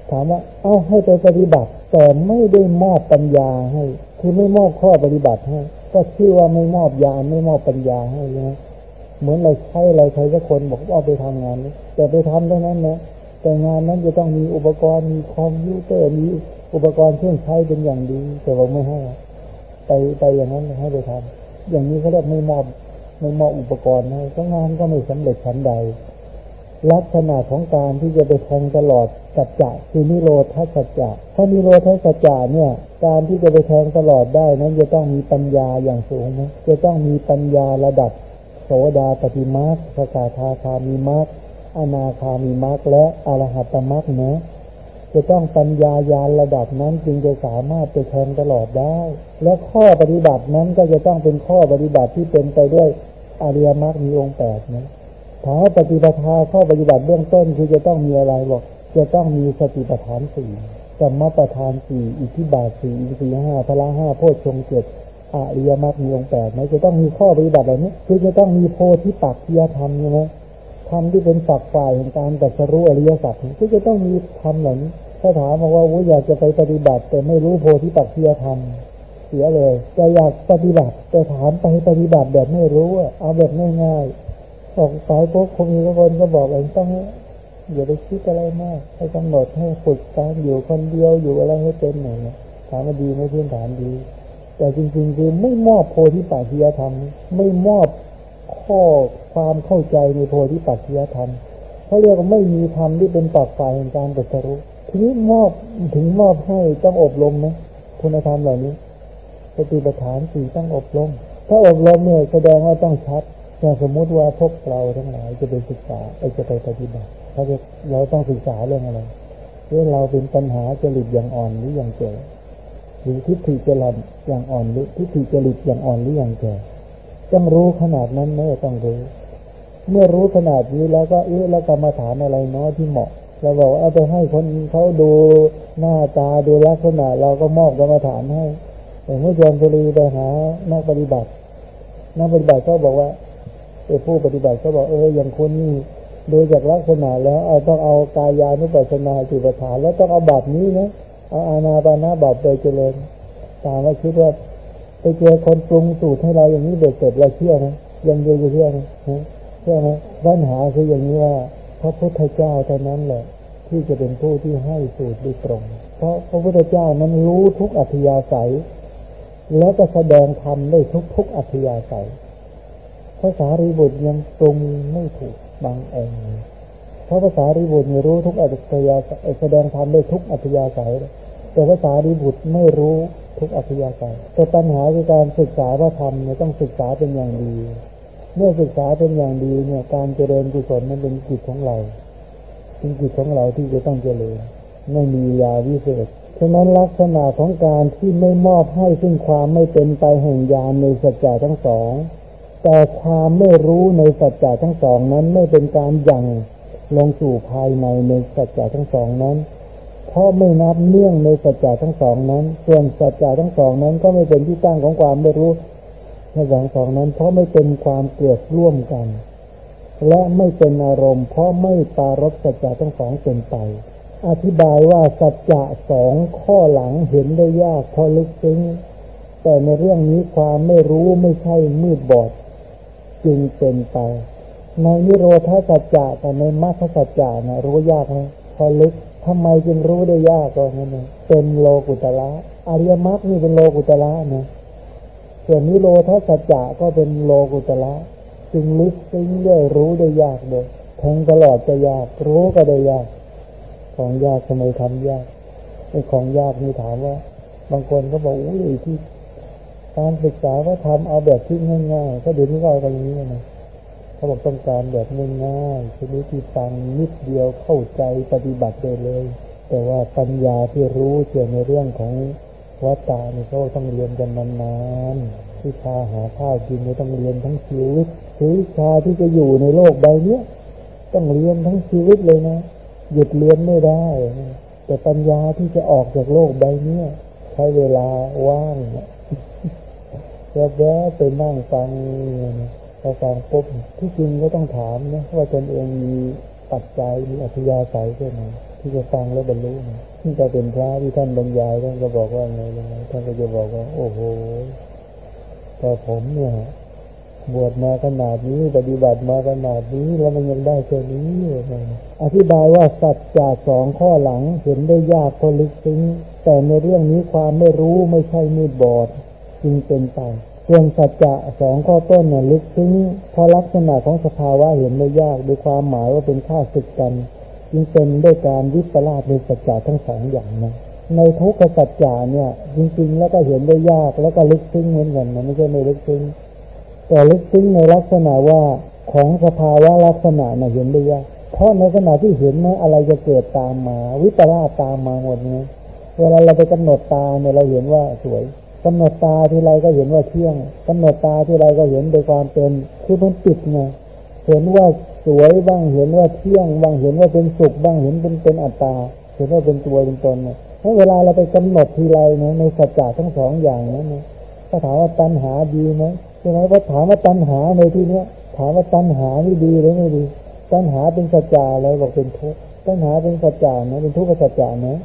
Speaker 1: ถามว่า เอาให้ไปปฏิบัติ แต่ไม่ได้มอบปัญญาให้ คือไม่มอบข้อปฏิบัติให้ก็ชื่อว่าไม่มอบยาไม่มอบปัญญาให้นะเหมือนเราใช้อะไรใครสักคนบอกว่าไปทำงานนี้แต่ไปทำเท่านั้นนะแต่งานนั้นจะต้องมีอุปกรณ์มีคอมพิวเตอร์มีอุปกรณ์เครื่องใช้เป็นอย่างดี แต่ว่าไม่ให้ไปไปอย่างนั้นให้ไปทำอย่างนี้เขาเรียกไม่มอบไม่มอบอุปกรณ์ให้ก็งานก็ไม่สำเร็จชั้นใด ลักษณะของการที่จะไปแทงตลอดสัจจะคือนิโรธสัจจะเพรานิโรธสัจจะเนี่ย การที่จะไปแทงตลอดได้นั้นจะต้องมีปัญญาอย่างสูงนะจะต้องมีปัญญาระดับ โสดาปฏิมาสสกาธาคามีมาสอนาคามีมาสและอรหัตมาสนะจะต้องปัญญายาระดับนั้นจึงจะสามารถไปแทงตลอดได้ และข้อปฏิบัตินั้นก็จะต้องเป็นข้อปฏิบัติที่เป็นไปด้วยอริยมรรคมีองค์แปดนะ ถาปฏิปทาข้อปฏิบัติเบื้องต้นคือจะต้องมีอะไรบอกจะต้องมีสติปัฏฐานสี่สัมมาปัฏฐานสี่อิทธิบาทสี่อิทรีห้าพละห้าโพชฌงเจ็ดอริยมรรคมีองค์แปดไหมจะต้องมีข้อปฏิบัติเหล่านี้คือจะต้องมีโพธิปักขียธรรมใช่ไหมธรรมที่เป็นฝักฝ่ายของการตัดสรู้อริยสัจคือจะต้องมีธรรมเหล่านี้ถ้าถามบอกว่าอยากจะไปปฏิบัติ แต่ไม่รู้โพธิปักขียธรรมเสียเลย จะอยากปฏิบัติแต่ถามไปปฏิบัติแบบไม่รู้เอาแบบง่ายๆ ออกสายพวกคงมีคนก็บอกเองต้องอย่าไปคิดอะไรมาก ให้กำหนดให้ฝึกการอยู่คนเดียวอยู่อะไรให้เป็นหน่อยถามว่าดีไม่พื้นฐานดี แต่จริงๆคือไม่มอบโพธิปัจจยธรรม ไม่มอบข้อความเข้าใจในโพธิปัจจยธรรมเขาเรียกว่าไม่มีธรรมที่เป็นปากฝ่ายแห่งการตรัสรู้ทีนี้มอบถึงมอบให้ต้องอบรมนะคุณธรรมเหล่านี้สติปัฏฐานสี่ต้องอบรมถ้าอบรมเนี่ยแสดงว่าต้องชัด อย่างสมมุติว่าพวกเราทั้งหลายจะไปศึกษาไปจะไปปฏิบัติเราจะเราต้องศึกษาเรื่องอะไรเรื่องเราเป็นปัญหาจริตอย่างอ่อนหรืออย่างแก่หรือทิฏฐิจริตอย่างอ่อนหรือทิฏฐิจริตอย่างอ่อนหรืออย่างแก่ต้องรู้ขนาดนั้นไม่ต้องรู้ เมื่อรู้ขนาดนี้แล้วก็เอ๊ะแล้วกรรมฐานอะไรเนาะที่เหมาะเราบอกเอาไปให้คนเขาดูหน้าตาดูลักษณะเราก็มอบกรรมฐานให้แต่เมื่อจอมจุลีไปหานักปฏิบัตินักปฏิบัติก็บอกว่า ผู้ปฏิบัติก็บอกเอออย่างคนนี้โดูจากลักษณะแล้วเอาต้องเอากายานุปัสสนาจิตฐานแล้วต้องเอาบาปนี้นะเอาอานาปานาบาปไปเจริญตามว่าคิดว่าไปเจอคนปรุงสูตรให้เราอย่างนี้เด็ดเสร็จเราเชื่อไหมยังเดียวจะเชื่อไหมเชื่อไหมปัญหาคืออย่างนี้ว่าพระพุทธเจ้าเท่านั้นแหละ ที่จะเป็นผู้ที่ให้สูตรโดยตรง เพราะพระพุทธเจ้านั้นรู้ทุกอัธยาศัย แล้วก็แสดงธรรมได้ทุกทุกอัธยาศัย ภาษารีบุตรยังปรุงไม่ถูกบางองค์เพราะภาษารีบุตรรู้ทุกอัธยาศัยแสดงธรรมได้ทุกอัธยาศัยแต่ภาษารีบุตรไม่รู้ทุกอัธยาศัยแต่ปัญหาคือการศึกษาพระธรรมเนี่ยต้องศึกษาเป็นอย่างดีเมื่อศึกษาเป็นอย่างดีเนี่ย การเจริญกุศลนั้นเป็นกิจของเราเป็นกิจของเราที่จะต้องเจริญไม่มียาวิเศษฉะนั้นลักษณะของการที่ไม่มอบให้ซึ่งความไม่เป็นไปแห่งญาณในสัจจะทั้งสอง แต่ความไม่รู้ในสัจจะทั้งสองนั้นไม่เป็นการยังลงสู่ภายในในสัจจะทั้งสองนั้น เพราะไม่นับเนื่องในสัจจะทั้งสองนั้น ส่วนสัจจะทั้งสองนั้นก็ไม่เป็นที่ตั้งของความไม่รู้ในสองสองนั้น เพราะไม่เป็นความเกิดร่วมกัน และไม่เป็นอารมณ์ เพราะไม่ปารบสัจจะทั้งสองเป็นไป อธิบายว่าสัจจะสองข้อหลังเห็นได้ยากพอลึกซึ้งแต่ในเรื่องนี้ความไม่รู้ไม่ใช่มืดบอด จึงเป็นไปในนิโรธาสัจจะแต่ในมรรคสัจจะนะรู้ยากไหมพอลึกทำไมจึงรู้ได้ยากก็นั่นเป็นโลกุตละอริยมรรคนี่เป็นโลกุตละนะส่วนนิโรธาสัจจะก็เป็นโลกุตละจึงลึกซึ้งด้วยรู้ได้ยากเลยแทงตลอดจะยากรู้ก็ได้ยาก ของยากทำไมทำยากไอ้ของยากนี่ถามว่า บางคนก็บอกอุ้ยที่ การศึกษาว่าทำเอาแบบที่ง่ายๆก็เดี๋ยวนี้ก็เอากันอย่างนี้นะเขาบอกต้องการแบบง่ายๆชนิดที่ฟังนิดเดียวเข้าใจปฏิบัติได้เลย แต่ว่าปัญญาที่รู้เกี่ยวในเรื่องของวัตตานี่เขาต้องเรียนกันนานๆวิชาหาข้าวกินนี่ต้องเรียนทั้งชีวิตคือวิชาที่จะอยู่ในโลกใบนี้ต้องเรียนทั้งชีวิตเลยนะหยุดเรียนไม่ได้ แต่ปัญญาที่จะออกจากโลกใบนี้ใช้เวลาว่าง แวะไปนั่งฟังพอฟังปุ๊บที่จริงก็ต้องถามนะว่าตนเองมีปัจจัยมีอัธยาศัยแค่ไหนที่จะฟังแล้วบรรลุที่จะเป็นพระที่ท่านบรรยายท่านก็บอกว่าไงยังไงท่านก็จะบอกว่า โอ้โหแต่ผมเนี่ยบวชมาขนาดนี้ปฏิบัติมาขนาดนี้แล้วมันยังได้แค่นี้อธิบายว่าสัจจะสองข้อหลังเห็นได้ยากก็ลึกซึ้งแต่ในเรื่องนี้ความไม่รู้ไม่ใช่มืดบอด จึงเป็นไปส่วนสัจจะสองข้อต้นเนี่ยลึกซึ้งเพราะลักษณะของสภาวะเห็นไม่ยากด้วยความหมายว่าเป็นข้าศึกกัน จึงเป็นด้วยการวิปลาสในสัจจะทั้งสองอย่างนะในทุกขสัจจะเนี่ย จริง ๆ แล้วก็เห็นได้ยากแล้วก็ลึกซึ้งเหมือนกันนะไม่ใช่ไม่ลึกซึ้งแต่ลึกซึ้งในลักษณะว่าของสภาวะลักษณะน่ะเห็นได้ยากเพราะในขณะที่เห็นนะอะไรจะเกิดตามมา วิปลาสตามมาหมดนะเวลาเราไปกำหนดตาเนี่ยเราเห็นว่าสวย กำหนดตาที่ไรก็เห็นว่าเที่ยงกำหนดตาที่ไรก็เห็นโดยความเป็นคือมันติดไงเห็นว่าสวยบ้างเห็นว่าเที่ยงบ้างเห็นว่าเป็นสุขบ้างเห็นเป็นเป็นอัตตาเห็นว่าเป็นตัวเป็นตนเนี่ยถ้าเวลาเราไปกำหนดทีไรนะในสัจจะทั้งสองอย่างนั้นนะถ้าถามว่าตัณหาดีไหมใช่ไหมว่าถามว่าตัณหาในที่เนี้ยถามว่าตัณหานี่ดีหรือไม่ดี ตัณหาเป็นสัจจะอะไรบอกเป็นทุกข์ตัณหาเป็นสัจจะนะเป็นทุกข์กับสัจจะนะ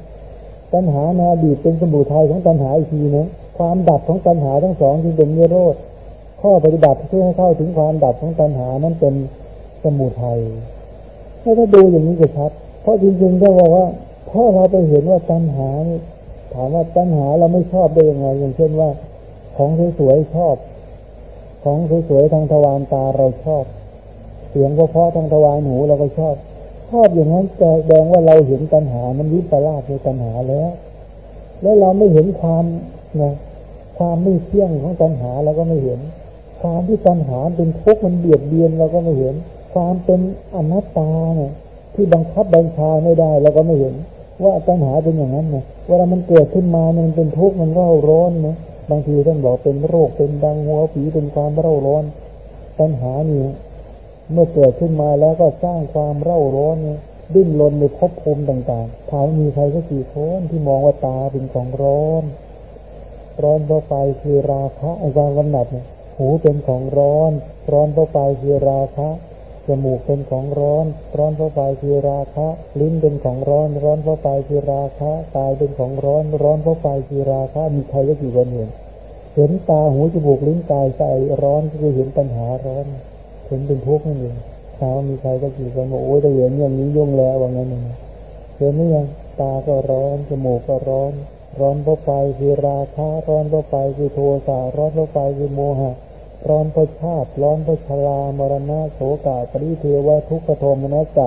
Speaker 1: ตัณหาในอดีตเป็นสมุทัยของตัณหาอีกทีนะ ความดับของตัณหาทั้งสองจึงเป็นนิโรธข้อปฏิบัติเพื่อให้เข้าถึงความดับของตัณหานั้นเป็นสมุทัยถ้าดูอย่างนี้ก็ชัด เพราะจริงๆถ้าบอกว่าเพราเราไปเห็นว่าตัณหา ถามว่าตัณหาเราไม่ชอบได้ยังไง อย่างเช่นว่า ของสวยๆชอบ ของสวยๆทางทวารตาเราชอบ เสียงเพราะๆทางทวารหูเราก็ชอบ ชอบอย่างนั้นแสดงว่าเราเห็นตัณหา มันวิปลาสในตัณหาแล้ว แล้วเราไม่เห็นความนะ ความไม่เที่ยงของตัณหาเราก็ไม่เห็น ความที่ตัณหาเป็นทุกข์มันเบียดเบียนเราก็ไม่เห็น ความเป็นอนัตตาเนี่ยที่บังคับบัญชาไม่ได้เราก็ไม่เห็น ว่าตัณหาเป็นอย่างนั้นนะเวลามันเกิดขึ้นมามันเป็นทุกข์มันเร่าร้อนนะบางทีท่านบอกเป็นโรคเป็นดังหัวผีเป็นความเร่าร้อน ตัณหานี่เมื่อเกิดขึ้นมาแล้วก็สร้างความเร่าร้อนเนี่ยดิ้นรนในภพภูมิต่างๆถามมีใครก็กี่คนที่มองว่าตาเป็นของร้อน ร้อนเพราะไฟคือราคะไอ้ความกำหนัดเนี่ยหูเป็นของร้อน ร้อนเพราะไฟคือราคะจมูกเป็นของร้อน ร้อนเพราะไฟคือราคะ ลิ้นเป็นของร้อน ร้อนเพราะไฟคือราคะกายเป็นของร้อน ร้อนเพราะไฟคือราคะมีใครก็กี่คนเห็นเห็นตาหูจมูกลิ้นกายใจร้อนก็คือเห็นปัญหาร้อนเห็นเป็นทุกข์นั่นเองถามว่ามีใครก็กี่คนบอกโอ้ยแต่เห็นอย่างนี้ยุ่งแล้วว่างั้นเห็นไหมยังตาก็ร้อนจมูกก็ร้อน ร้อนเพราะไฟคือราคะร้อนเพราะไฟคือโทสะร้อนเพราะไฟคือโมหะ ร้อนเพราะชาติ ร้อนเพราะชรามรณะโสกาปริเทวะทุกขโทมนัสจะ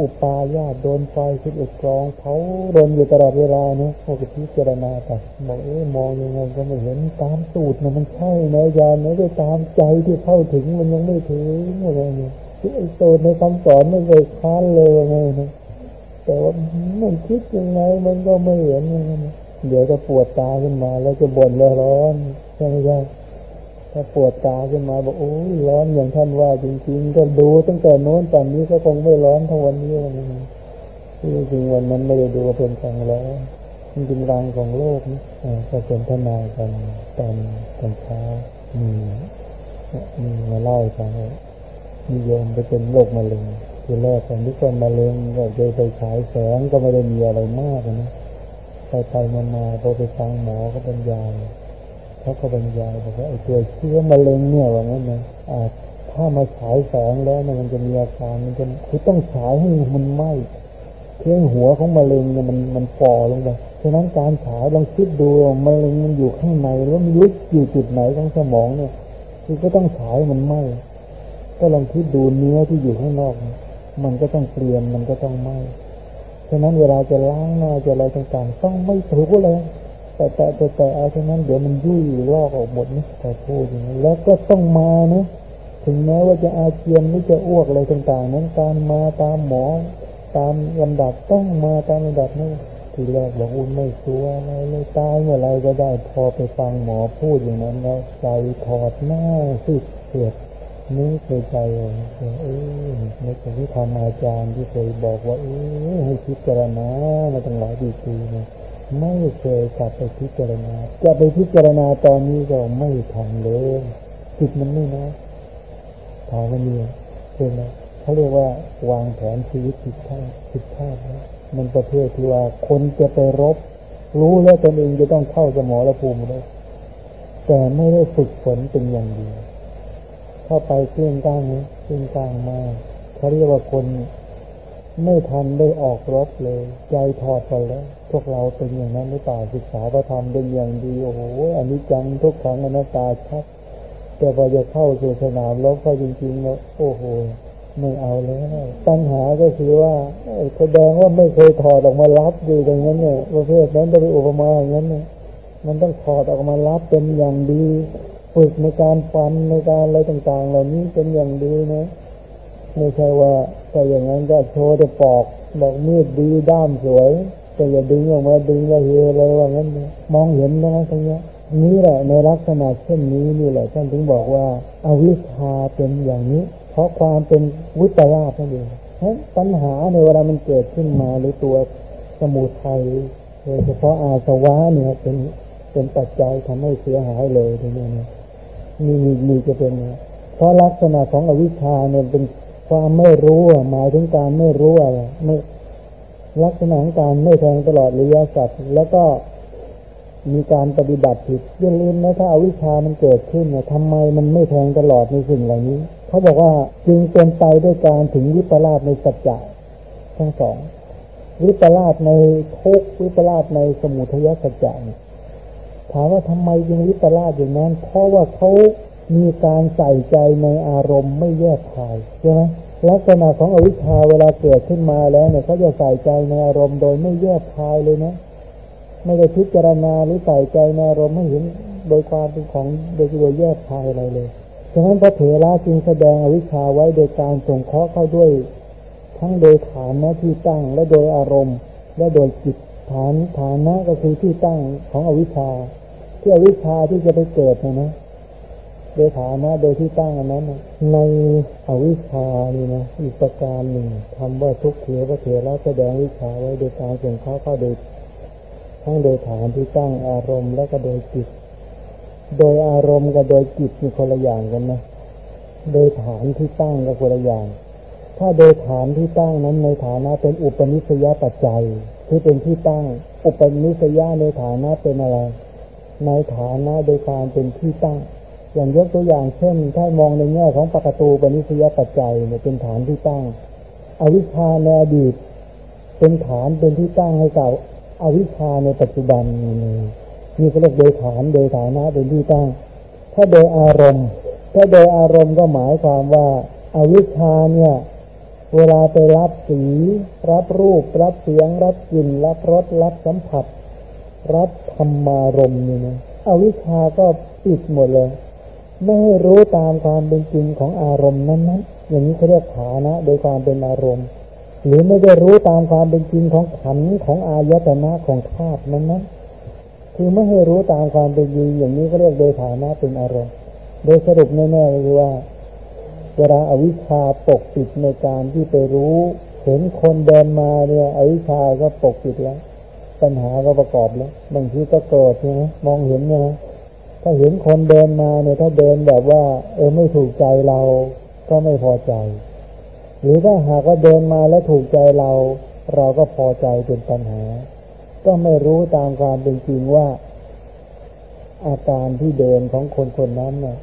Speaker 1: อุปาญาตโดนไฟคิดอุดกรองเผารนอยู่ตลอดเวลาเนี่ยโอ้ก็พิจารณาไปบอกเอ๊ะมองยังไงก็ไม่เห็นตามสูตรนะมันใช่นะยานไม่ได้ตามใจที่เข้าถึงมันยังไม่ถึงอะไรเนี่ยไอ้สูตรในคำสอนไม่เคยค้านเลยไงนะแต่ว่ามันคิดยังไงมันก็ไม่เห็นยังไง เดี๋ยวจะปวดตาขึ้นมา แล้วจะบ่นแล้วร้อนใช่ไหมใช่ถ้าปวดตาขึ้นมาบอกโอ้ยร้อนอย่างท่านว่าจริง ๆ ก็ดูตั้งแต่โน้นตอนนี้ก็คงไม่ร้อนเท่าวันนี้นะที่จริงวันนั้นไม่ได้ดูเป็นของร้อนจริงๆรังของโลกนี่ก็เป็นทนายกันตอนตอนเช้ามีมีมาเล่าให้ฟังมีโยมไปเป็นโรคมะเร็งทีแรกตอนที่คนมะเร็งก็เคยไปฉายแสงก็ไม่ได้มีอะไรมากนะ ไปไปมามาพอไปฟังหมอก็บรรยายเขาก็บรรยายบอกว่าไอ้ตัวเชื้อมะเร็งเนี่ยว่างั้นนะถ้ามาฉายแสงแล้วเนี่ยมันจะมีอาการมันจะคือต้องฉายให้มันไหม้เครื่องหัวของมะเร็งเนี่ยมันมันฝ่อลงไปฉะนั้นการฉายลองคิดดูมะเร็งมันอยู่ข้างในแล้วมันลึกอยู่จุดไหนของสมองเนี่ยคือก็ต้องฉายมันไหม้ก็ลองคิดดูเนื้อที่อยู่ข้างนอก มันก็ต้องเปลี่ยนมันก็ต้องไหม้ ฉะนั้นเวลาจะล้างหน้าจะอะไรต่างๆต้องไม่ถูเลยแต่แต่แต่แต่เอาฉะนั้นเดี๋ยวมันยุ่ยลอกออกหมดนี่แต่พูดอย่างนี้แล้วก็ต้องมานะถึงแม้ว่าจะอาเจียนหรือจะอ้วกอะไรต่างๆ นั้นการมาตามหมอ ตามลำดับต้องมาตามลำดับนี่ทีแรกบอกอุ่นไม่ชัวอะไรเลยตายเมื่อไรก็ได้พอไปฟังหมอพูดอย่างนั้นแล้วใจถอดหน้าสิเสียด นี่เคยใจเออไม่เคยที่ทำอาจารย์ที่เคยบอกว่าเออให้พิจารณามาตั้งหลายปีปีนะไม่เคยกลับไปพิจารณา จะไปพิจารณาตอนนี้ก็ไม่ทำเลยจิตมันไม่นะถามว่ามีเป็นไหมเขาเรียกว่าวางแผนชีวิตผิดท่าผิดท่านะมันประเภทที่ว่าคนจะไปรบ รู้แล้วตนเองจะต้องเข้าสมรภูมิเลยแต่ไม่ได้ฝึกฝนเป็นอย่างดี เข้าไปเครื่องก้างเครื่องก้างมาเขาเรียกว่าคนไม่ทันได้ออกรบเลย ใจถอดไปแล้ว พวกเราเป็นอย่างนั้นหรือเปล่าศึกษาพระธรรมเป็นอย่างดีโอ้โหอันนี้จังทุกครั้งอนัตตาชัดแต่พอจะเข้าสู่สนามรบเข้าจริงๆแล้วโอ้โหไม่เอาแล้วปัญหาก็คือว่าแสดงว่าไม่เคยถอดออกมารับดูตรงนั้นเนี่ยประเภทนั้นจะไปอุปมาอย่างนั้นเนี่ยมันต้องถอดออกมารับเป็นอย่างดี ฝึกในการฟันในการอะไรต่างๆ เหล่านี้เป็นอย่างดีนะไม่ใช่ว่าแต่อย่างนั้นก็โชว์แต่ปอกบอกมีดดีด้ามสวย แต่อย่าดึงออกมาดึงแล้วเฮเลยว่างั้นมองเห็นนะตรงนี้นี่แหละในลักษณะเช่นนี้นี่แหละท่านถึงบอกว่าอาวิชชาเป็นอย่างนี้ เพราะความเป็นวิปลาสนั่นเองปัญหาในเวลามันเกิดขึ้นมาหรือตัวสมุทัยโดยเฉพาะอาสวะเนี่ยเป็นเป็นปัจจัยทำให้เสียหายเลยตรงนี้นะ มีมีมีจะเป็นเพราะลักษณะของอวิชชาเนี่ยเป็นความไม่รู้หมายถึงการไม่รู้อะไรไม่ลักษณะของการไม่แทงตลอดระยะสัตว์แล้วก็มีการปฏิบัติผิดอย่าลืมนะถ้าอาวิชามันเกิดขึ้นเนี่ยทำไมมันไม่แทงตลอดในสิ่งเหล่านี้ เขาบอกว่าจึงเป็นไปด้วยการถึงวิปลาสในสัจจะทั้งสอง วิปลาสในทุกวิปลาสในสมุทัยสัจจะ ถามว่าทำไมจึงวิปลาสอย่างนั้น เพราะว่าเขามีการใส่ใจในอารมณ์ไม่แยกทายใช่ไหมลักษณะของอวิชชาเวลาเกิดขึ้นมาแล้วเนี่ยเขาจะใส่ใจในอารมณ์โดยไม่แยกทายเลยนะ ไม่ได้พิจารณาหรือใส่ใจในอารมณ์ไม่เห็นโดยความเป็นของโดยโดยแยกทายอะไรเลยฉะนั้นพระเถระจึงแสดงอวิชชาไว้โดยการส่งเคราะห์เข้าด้วย ทั้งโดยฐานนะที่ตั้งและโดยอารมณ์ และโดยจิตฐานฐานะก็คือที่ตั้งของอวิชชา ที่อวิชชาที่จะไปเกิดนะนะโดยฐานะโดยที่ตั้งอันนั้นในอวิชชานี่นะอีกประการหนึ่งคำว่าทุกข์เถียพระเถระแสดงวิชาไว้โดยการส่งเข้าเข้าโดยทั้งโดยฐานที่ตั้งอารมณ์และก็โดยจิต โดยอารมณ์กับโดยจิตมีคนละอย่างกันนะโดยฐานที่ตั้งกับคนละอย่าง ถ้าโดยฐานที่ตั้งนั้นในฐานะเป็นอุปนิสัยปัจจัยที่เป็นที่ตั้งอุปนิสัยในฐานะเป็นอะไร ในฐานะโดยการเป็นที่ตั้ง อย่างยกตัวอย่างเช่น ถ้ามองในแง่ของปกตูปนิสยปัจจัยเนี่ยเป็นฐานที่ตั้ง อวิชชาในอดีต เป็นฐานเป็นที่ตั้งให้เก่าอวิชชาในปัจจุบันนี่เขาเรียกโดยฐานโดยฐานะเป็นที่ตั้ง ถ้าโดยอารมณ์ ถ้าโดยอารมณ์ก็หมายความว่าอาวิชชาเนี่ยเวลาไปรับสี รับรูป รับเสียง รับกลิ่น รับรส รับสัมผัส รับธรรมารมณ์นี่นะอวิชาก็ปิดหมดเลย ไม่ให้รู้ตามความเป็นจริงของอารมณ์นั้นๆ อย่างนี้เขาเรียกฐานะ โดยความเป็นอารมณ์ หรือไม่ได้รู้ตามความเป็นจริงของขันของอายตนะของธาตุนั้นนั้นคือไม่ให้รู้ตามความเป็นจริงอย่างนี้ก็เรียกโดยฐานะเป็นอารมณ์ โดยสรุปแน่ๆคือว่าเวลาอาวิชชาปกปิดในการที่ไปรู้ เห็นคนเดินมาเนี่ย อวิชชาก็ปกปิดแล้ว ปัญหาก็ประกอบแล้วบางทีก็เกิดใช่ไหมมองเห็นเนี่ยถ้าเห็นคนเดินมาเนี่ยถ้าเดินแบบว่า เออไม่ถูกใจเราก็ไม่พอใจ หรือถ้าหากว่าเดินมาแล้วถูกใจเรา เราก็พอใจเป็นปัญหา ก็ไม่รู้ตามความเป็นจริงว่า อาการที่เดินของคนคนนั้นเนี่ย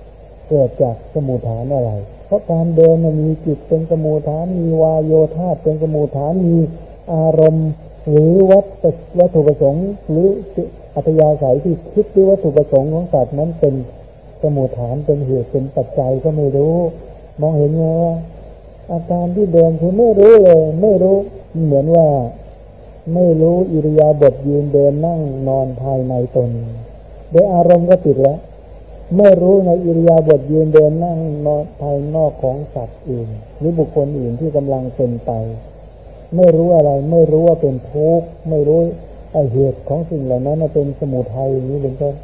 Speaker 1: เกิดจากสมุทฐานอะไร เพราะการเดินมีจิตเป็นสมุทฐานมีวายโยธาเป็นสมุทฐานมีอารมณ์ หรือวัตวัตถุประสงค์หรืออัตยาศัยที่คิดด้วยวัตถุประสงค์ของสัตว์นั้นเป็นสมุทฐานเป็นเหตุเป็นปัจจัยก็ไม่รู้ มองเห็นไงว่าอาการที่เดินคือไม่รู้เลย ไม่รู้เหมือนว่า ไม่รู้อิริยาบถยืนเดินนั่งนอนภายในตนโดยอารมณ์ก็ติดแล้วไม่รู้ในอิริยาบถยืนเดินนั่งนอนภายนอกของสัตว์อื่นหรือบุคคลอื่นที่กำลังเป็นไป ไม่รู้อะไร ไม่รู้ว่าเป็นทุกข์ไม่รู้ไอเหตุของสิ่งเหล่านั้นเป็นสมุทัยอย่างนี้เป็นต้น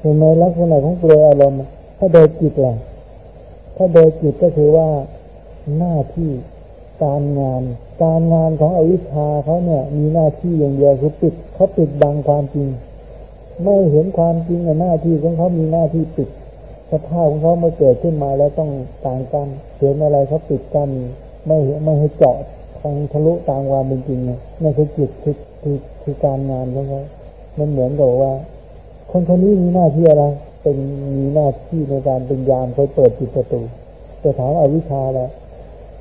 Speaker 1: เห็นไหมลักษณะของเปลือยอารมณ์ถ้าโดยจิตแหละถ้าโดยจิตก็คือว่าหน้าที่การงาน การงานของอวิชชาเขาเนี่ย มีหน้าที่อย่างเดียวคือปิดเขาปิดบังความจริง ไม่เห็นความจริงในหน้าที่ของเขามีหน้าที่ปิดสภาพของเขาเมื่อเกิดขึ้นมาแล้วต้องต่างกันเห็นอะไรเขาปิดกันไม่ไม่ให้เจาะ ทางทะลุตามความเป็นจริงเนี่ยนั่นคือจิตคือคือคือการงานของเขามันเหมือนกับว่า คนคนนี้มีหน้าที่อะไร เป็นมีหน้าที่ในการเป็นยามคอยเปิดจิตประตูแต่ถามอวิชชาแล้ว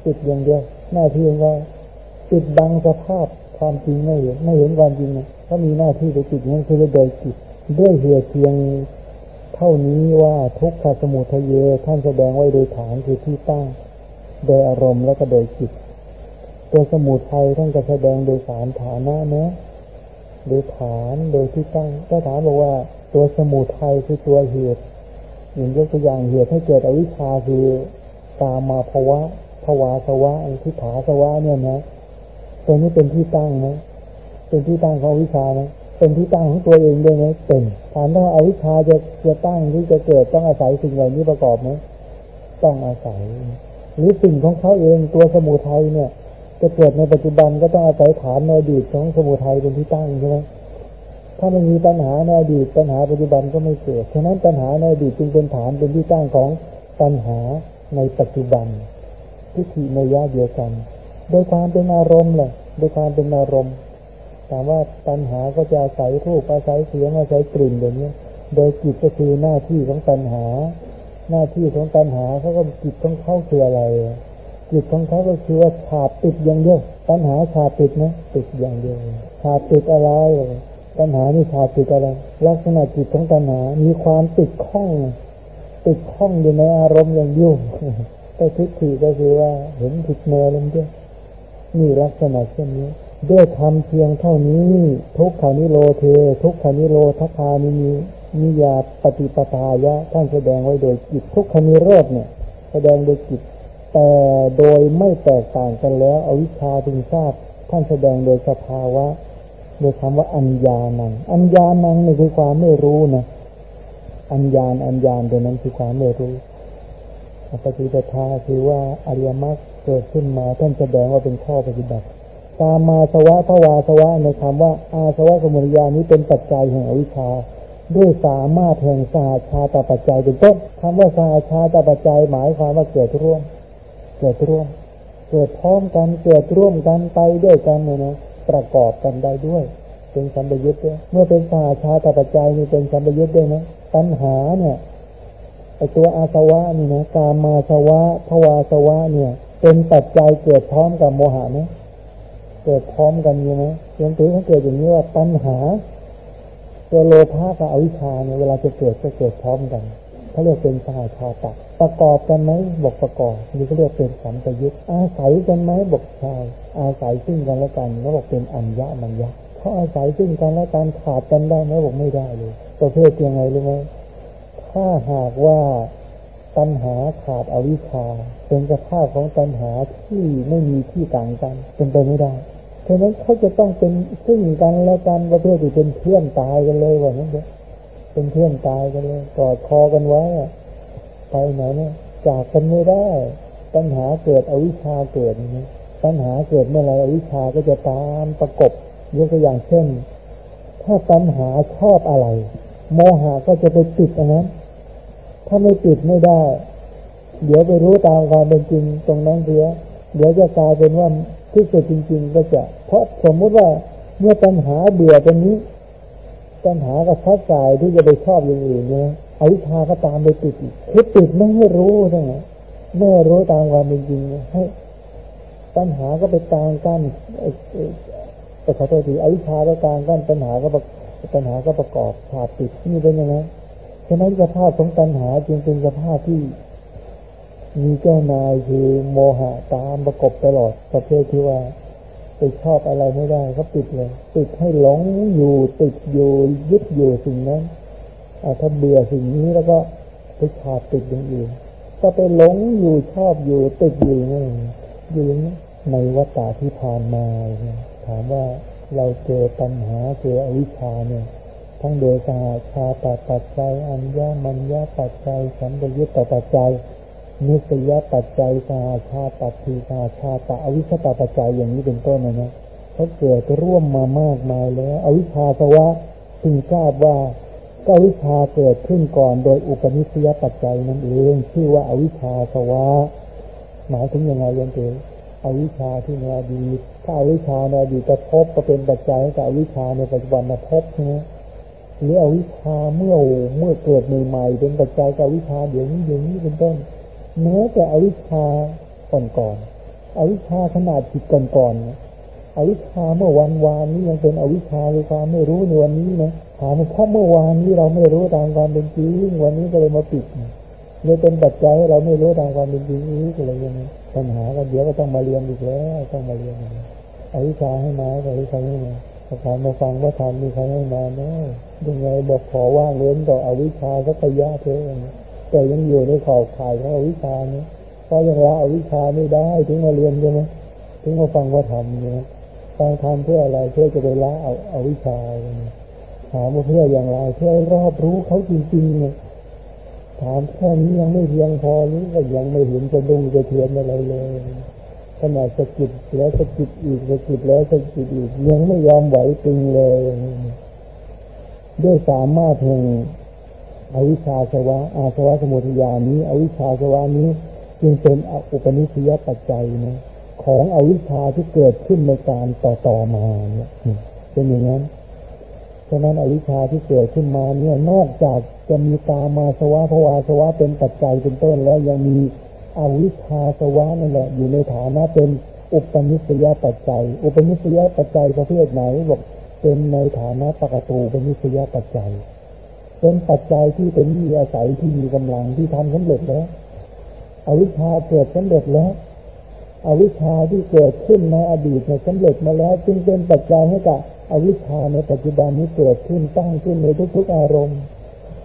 Speaker 1: ปิดอย่างเดียวหน้าที่ของเขาปิดบังสภาพความจริงไม่เห็นไม่เห็นความจริงเขามีหน้าที่ไปปิดนั่นคือโดยจิตด้วยเหตุเพียงเท่านี้ว่าทุกขสมุทัยเยท่านแสดงไว้โดยฐานคือที่ตั้ง โดยอารมณ์และก็โดยจิต ตัวสมุทัยท่านก็แสดงโดยสารฐานะนะโดยฐานโดยที่ตั้งก็ถามบอกว่าตัวสมุทัยคือตัวเหตุอย่างยกตัวอย่างเหตุให้เกิดอวิชชาคือกามาภวะภวาสวะทิฏฐาสวะเนี่ยนะตัวนี้เป็นที่ตั้งนะเป็นที่ตั้งของวิชานะเป็นที่ตั้งของตัวเองด้วยไหมเป็นถามว่าอวิชชาจะจะตั้งที่จะเกิดต้องอาศัยสิ่งเหล่านี้ประกอบไหมต้องอาศัย หรือสิ่งของเขาเองตัวสมุทัยเนี่ย จะเกิดในปัจจุบันก็ต้องอาศัยฐานในอดีตของสมุทัยเป็นที่ตั้งใช่ไหมถ้าไม่มีปัญหาในอดีตปัญหาปัจจุบันก็ไม่เกิด ฉะนั้นปัญหาในอดีตจึงเป็นฐานเป็นที่ตั้งของปัญหาในปัจจุบันทิฏฐิในยะเดียวกัน โดยความเป็นอารมณ์แหละ โดยความเป็นอารมณ์ถามว่าปัญหาก็จะอาศัยรูปอาศัยเสียงอาศัยกลิ่นอย่างนี้ โดยจิตก็คือหน้าที่ของปัญหา หน้าที่ของปัญหาเขาก็จิตของเข้าคืออะไร จิตของเขาก็คือว่าขาดติดอย่างเดียวปัญหาขาดติดนะติดอย่างเดียวขาดติดอะไรปัญหานี่ขาดติดอะไรลักษณะจิตของปัญหา มีความติดข้องติดข้องอยู่ในอารมณ์อย่างยุ่งแต่ทิฏฐิก็คือว่าเห็นผิดแนวลงด้วยนี่ลักษณะเช่นนี้ ด้วยทำเพียงเท่านี้ ทุกขานิโรเท ทุกขานิโรทัคานิมีนิยาปฏิปทายะท่านแสดงไว้โดยจิตทุกขานิโรธเนี่ย แสดงโดยจิต แต่โดยไม่แตกต่างกันแล้วอวิชชาถึงทราบท่านแสดงโดยสภาวะ โดยคำว่าอัญญานัง อัญญานังนี่คือความไม่รู้นะ อัญญาณอัญญาณตัวนั้นคือความไม่รู้ปฏิปทาคือว่าอริยมรรคเกิดขึ้นมาท่านแสดงว่าเป็นข้อปฏิบัติ ตามาสวะภวาสวะในคำว่า อาสวะสมุทยานี้เป็นปัจจัยแห่งอวิชชาด้วยสามารถแห่งสาชาตปัจจัยเป็นต้นคำว่าสาชาตปัจจัยหมายความว่าเกิดร่วม เกิดร่วม เกิดพร้อมกันเกิดร่วมกันไปด้วยกันเลยนะประกอบกันได้ด้วย เป็นสัมปยุทธ์ด้วยเมื่อเป็นสาชาตปัจจัยนี่เป็นสัมปยุทธ์ด้วยนะปัญหาเนี่ยไอตัวอาสวะนี่นะกามาสวะภวาสวะเนี่ย เป็นปัจจัยเกิดพร้อมกับโมหะนะเกิดพร้อมกันใช่ไหมยังถือเขาเกิดอย่างนี้ว่าปัญหา ตัวโลภะกับอวิชชาเนี่ยเวลาจะเกิดก็เกิดพร้อมกัน เขาเรียกเป็นสหชาตะประกอบกันไหมบอกประกอบนี่เขาเรียกเป็นสัมปยุตอาศัยกันไหมบอกใช่อาศัยซึ่งกันและกันแล้วบอกเป็นอัญญะมัญญะเขาอาศัยซึ่งกันและกันขาดกันได้ไหมบอกไม่ได้เลย ประเภทยังไงรู้ไหมถ้าหากว่าตัณหาขาดอวิชชาเป็นสภาพของตัณหาที่ไม่มีที่ต่างกันเป็นไปไม่ได้เพราะนั้นเขาจะต้องเป็นซึ่งกันและกันประเภทที่เป็นเพื่อนตายกันเลยว่านั้นเถอะ เป็นเพื่อนตายกันเลยกอดคอกันไว้ไปไหนเนี่ยจากกันไม่ได้ ปัญหาเกิดอวิชชาเกิดนี้ปัญหาเกิดเมื่อไรอวิชชาก็จะตามประกบยกตัวอย่างเช่น ถ้าปัญหาชอบอะไร โมหะก็จะไปติดอันนั้นถ้าไม่ติดไม่ได้ เดี๋ยวไปรู้ตามความเป็นจริงตรงนั้นเสียเดี๋ยวจะกลายเป็นว่าที่สุดจริง ๆ ก็จะ เพราะสมมุติว่าเมื่อปัญหาเบื่อตรงนี้ ปัญหาก็พัดสายที่จะไปชอบอย่างอื่นเนี่ยอวิชาก็ตามไปติดคือติดไม่ให้รู้ใช่ไมไม่รู้ตามความเป็นจริงให้ปัญหาก็ไปกลางกั้นแต่ขอโทษทีอวิชาก็กลางกั้นปัญหาก็ปัญหาก็ประกอบขาดติดนี่เป็นยังไงฉะนั้นสภาพของตัณหาจึงเป็นสภาพที่ มีเจ้านายคือโมหะตามประกบตลอดประเภทที่ว่า ไปชอบอะไรไม่ได้ก็ปิดเลย ติดให้หลงอยู่ติดอยู่ยึดอยู่สิ่งนั้นถ้าเบื่อสิ่งนี้แล้วก็ไปขาดติดอย่างอื่นก็ไปหลงอยู่ชอบอยู่ติดอยู่นี่อยู่ในวัฏฏะที่ผ่านมาถามว่าเราเจอปัญหาเจออวิชชาเนี่ย ทั้งโดยสหชาตปัจจัย อัญญามัญญาปัจจัยสัมปยุตตปัจจัย นิสยปัจจัยสหชาตัทีสหชาตอวิชตาปัจจัยอย่างนี้เป็นต้นนะนะเขาเกิดร่วมมามากมายแล้ว อวิชชาสวะถึงทราบว่าก็วิชาเกิดขึ้นก่อนโดยอุปนิสัยปัจจัยนั่นเองชื่อว่าอวิชชาสวะหมายถึงยังไงยันเตอวิชชาที่ในอดีตถ้าอวิชชาในอดีตจะพบก็เป็นปัจจัยกับอวิชชาในปัจจุบันมาพบใช่ไหมหรืออวิชาเมื่อเมื่อเกิดใหม่ๆเป็นปัจจัยกับวิชาเดี๋ยวนี้เดี๋ยวนี้เป็นต้น แม้แต่อวิชชาก่อนก่อนอวิชชาขนาดจิตก่อนก่อนอวิชชาเมื่อวันวานนี้ยังเป็นอวิชชาคือความไม่รู้ในวันนี้นะถามว่าเพราะเมื่อวานนี้เราไม่รู้ตามความเป็นจริงวันนี้ก็เลยมาปิดเลยเป็นปัจจัยเราไม่รู้ตามความเป็นจริงนี้ก็เลยยังไงปัญหาก็เดี๋ยวก็ต้องมาเรียนอีกแล้วต้องมาเรียนอวิชชาให้มาอวิชชาให้มาพอถามมาฟังว่าทำมีใครให้มาเนาะยังไงบอกขอว่างเว้นต่ออวิชชาสักระยะเท่านั้น แต่ยังอยู่ในขอบข่ายของอวิชชาเนี่ยเพราะยังละอวิชชาไม่ได้ถึงมาเรียนใช่ไหมถึงมาฟังว่าทำเนี่ยฟังทำเพื่ออะไรเพื่อจะไปละเอาเอาวิชาเนี่ยถามว่าเพื่ออย่างไรเพื่อรอบรู้เขาจริงๆเนี่ยถามแค่นี้ยังไม่เพียงพอหรือว่ายังไม่เห็นจะดุงจะเทียนอะไรเลยขนาดสกิดแล้วสกิดอีกสกิดแล้วสกิดอีกยังไม่ยอมไหวตึงเลยด้วยสามารถแห่ง อวิชชาสวะอาสวะสมุทยานี้ อวิชชาสวะนี้จึงเป็นอุปนิสัยปัจจัยนะของอวิชชาที่เกิดขึ้นในการต่อต่อมาเนี่ยเป็นอย่างนั้นฉะนั้นอวิชชาที่เกิดขึ้นมาเนี่ยนอกจากจะมีตามาสวะภวาสวะเป็นปัจจัยเป็นต้นแล้วยังมีอวิชชาสวะนั่นแหละอยู่ในฐานะเป็นอุปนิสัยปัจจัย อุปนิสัยปัจจัยประเภทไหนบอกเป็นในฐานะปกตูอุปนิสัยปัจจัย เป็นปัจจัยที่เป็นที่อาศัยที่มีกำลังที่ทำสำเร็จแล้ว อวิชชาเกิดสำเร็จแล้ว อวิชชาที่เกิดขึ้นในอดีตเนี่ยสำเร็จมาแล้ว จึงเป็นปัจจัยให้กับอวิชชาในปัจจุบันนี้เกิดขึ้นตั้งขึ้นในทุกๆอารมณ์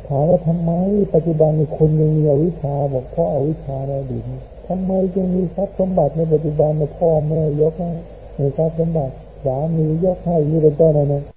Speaker 1: ถามว่าทำไม ปัจจุบันมีคนยังมีอวิชชาบอกเพราะอวิชชาในอดีตทำไมจึงมีทรัพย์สมบัติในปัจจุบันในพ่อแม่ยกให้ในทรัพย์สมบัติสามียกให้นี่เป็นต้นนะ